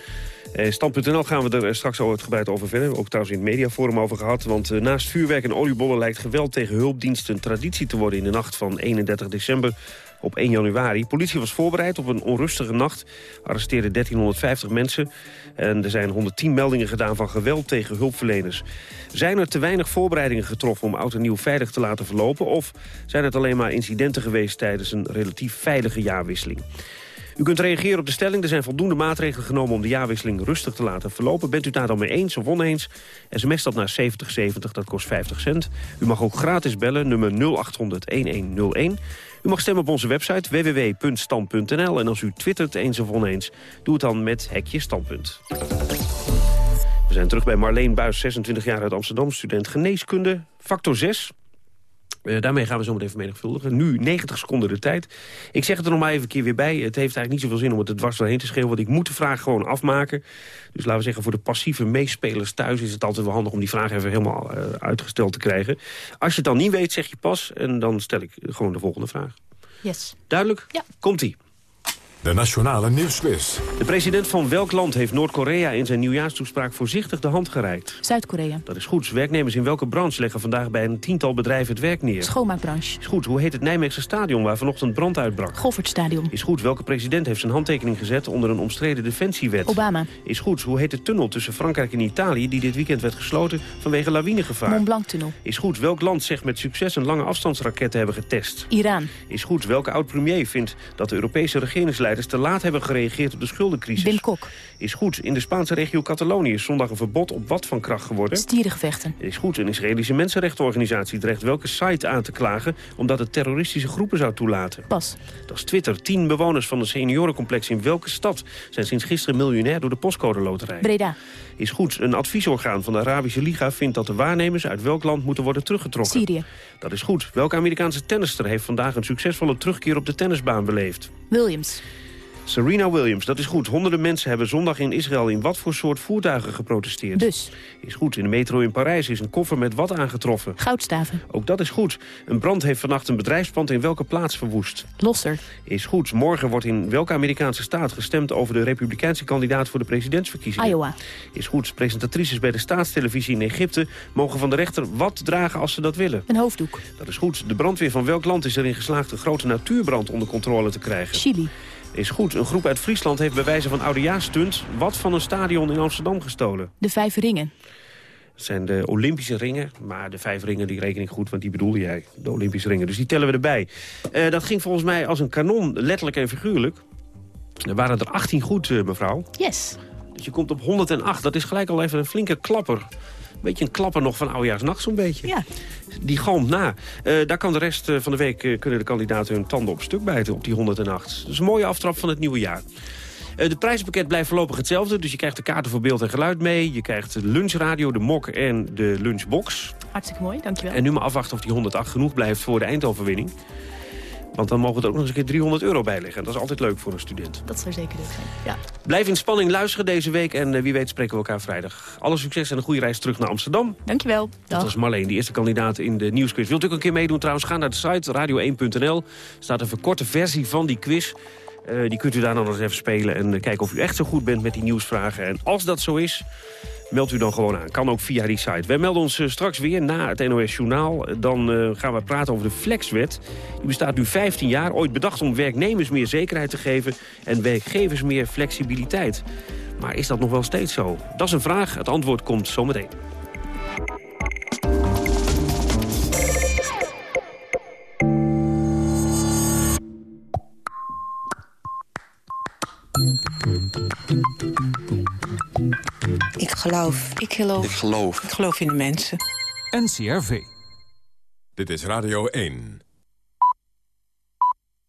Eh, Stand.nl gaan we er eh, straks uitgebreid over verder. Ook trouwens in het mediaforum over gehad. Want eh, naast vuurwerk en oliebollen lijkt geweld tegen hulpdiensten traditie te worden in de nacht van 31 december op 1 januari. Politie was voorbereid op een onrustige nacht. Arresteerde 1350 mensen. En er zijn 110 meldingen gedaan van geweld tegen hulpverleners. Zijn er te weinig voorbereidingen getroffen om oud en nieuw veilig te laten verlopen? Of zijn het alleen maar incidenten geweest tijdens een relatief veilige jaarwisseling? U kunt reageren op de stelling. Er zijn voldoende maatregelen genomen om de jaarwisseling rustig te laten verlopen. Bent u daar dan mee eens of oneens? SMS dat naar 7070, dat kost 50 cent. U mag ook gratis bellen, nummer 0800-1101. U mag stemmen op onze website www.stand.nl. En als u twittert eens of oneens, doe het dan met hekje standpunt. We zijn terug bij Marleen Buis, 26 jaar uit Amsterdam, student geneeskunde, factor 6. Eh, daarmee gaan we zo meteen vermenigvuldigen. Nu 90 seconden de tijd. Ik zeg het er nog maar even een keer weer bij. Het heeft eigenlijk niet zoveel zin om het er dwars doorheen te schreeuwen... want ik moet de vraag gewoon afmaken. Dus laten we zeggen, voor de passieve meespelers thuis... is het altijd wel handig om die vraag even helemaal eh, uitgesteld te krijgen. Als je het dan niet weet, zeg je pas. En dan stel ik gewoon de volgende vraag. Yes. Duidelijk? Ja. Komt-ie. De Nationale Nieuwsquiz. De president van welk land heeft Noord-Korea in zijn nieuwjaarstoespraak voorzichtig de hand gereikt? Zuid-Korea. Dat is goed. Werknemers in welke branche leggen vandaag bij een tiental bedrijven het werk neer? Schoonmaakbranche. Is goed. Hoe heet het Nijmeegse stadion waar vanochtend brand uitbrak? Goffertstadion. Is goed. Welke president heeft zijn handtekening gezet onder een omstreden defensiewet? Obama. Is goed. Hoe heet de tunnel tussen Frankrijk en Italië die dit weekend werd gesloten vanwege lawinegevaar? Mont Blanc-tunnel. Is goed. Welk land zegt met succes een lange afstandsraket te hebben getest? Iran. Is goed. Welke oud-premier vindt dat de Europese regeringsleiders te laat hebben gereageerd op de schuldencrisis? Wim Kok. Is goed. In de Spaanse regio Catalonië is zondag een verbod op wat van kracht geworden? Stierengevechten. Is goed. Een Israëlische mensenrechtenorganisatie dreigt welke site aan te klagen... omdat het terroristische groepen zou toelaten? Pas. Dat is Twitter. Tien bewoners van een seniorencomplex in welke stad... zijn sinds gisteren miljonair door de postcode loterij? Breda. Is goed. Een adviesorgaan van de Arabische Liga vindt dat de waarnemers... uit welk land moeten worden teruggetrokken? Syrië. Dat is goed. Welke Amerikaanse tennister heeft vandaag een succesvolle terugkeer op de tennisbaan beleefd? Williams. Serena Williams, dat is goed. Honderden mensen hebben zondag in Israël in wat voor soort voertuigen geprotesteerd? Dus. Is goed. In de metro in Parijs is een koffer met wat aangetroffen? Goudstaven. Ook dat is goed. Een brand heeft vannacht een bedrijfspand in welke plaats verwoest? Losser. Is goed. Morgen wordt in welke Amerikaanse staat gestemd over de republikeinse kandidaat voor de presidentsverkiezingen? Iowa. Is goed. Presentatrices bij de staatstelevisie in Egypte mogen van de rechter wat dragen als ze dat willen? Een hoofddoek. Dat is goed. De brandweer van welk land is erin geslaagd een grote natuurbrand onder controle te krijgen? Chili. Is goed. Een groep uit Friesland heeft bij wijze van oudejaarsstunt... wat van een stadion in Amsterdam gestolen. De vijf ringen. Dat zijn de Olympische ringen. Maar de vijf ringen, die reken ik goed, want die bedoelde jij. De Olympische ringen. Dus die tellen we erbij. Eh, dat ging volgens mij als een kanon, letterlijk en figuurlijk. Er waren er 18 goed, eh, mevrouw. Yes. Dus je komt op 108. Dat is gelijk al even een flinke klapper. Beetje een klapper nog van oudejaarsnacht zo'n beetje. Ja. Die galmt na. Eh, daar kan de rest eh, van de week eh, kunnen de kandidaten hun tanden op stuk bijten op die 108. Dus een mooie aftrap van het nieuwe jaar. Eh, de prijzenpakket blijft voorlopig hetzelfde. Dus je krijgt de kaarten voor beeld en geluid mee. Je krijgt de lunchradio, de mok en de lunchbox. Hartstikke mooi, dankjewel. En nu maar afwachten of die 108 genoeg blijft voor de eindoverwinning. Want dan mogen we er ook nog eens een keer 300 euro bij leggen. Dat is altijd leuk voor een student. Dat zou zeker leuk zijn. Ja. Blijf in spanning luisteren deze week. En eh, wie weet spreken we elkaar vrijdag. Alle succes en een goede reis terug naar Amsterdam. Dankjewel. Dat was Marleen, die eerste kandidaat in de nieuwsquiz. Wilt u ook een keer meedoen trouwens? Ga naar de site radio1.nl. Er staat een verkorte versie van die quiz. Eh, die kunt u daar dan nog eens even spelen. En eh, kijken of u echt zo goed bent met die nieuwsvragen. En als dat zo is, meld u dan gewoon aan. Kan ook via die site. Wij melden ons eh, straks weer na het NOS Journaal. Dan eh, gaan we praten over de Flexwet. Die bestaat nu 15 jaar. Ooit bedacht om werknemers meer zekerheid te geven... en werkgevers meer flexibiliteit. Maar is dat nog wel steeds zo? Dat is een vraag. Het antwoord komt zometeen. Ik geloof. Ik geloof. Ik geloof. Ik geloof in de mensen. NCRV. Dit is Radio 1.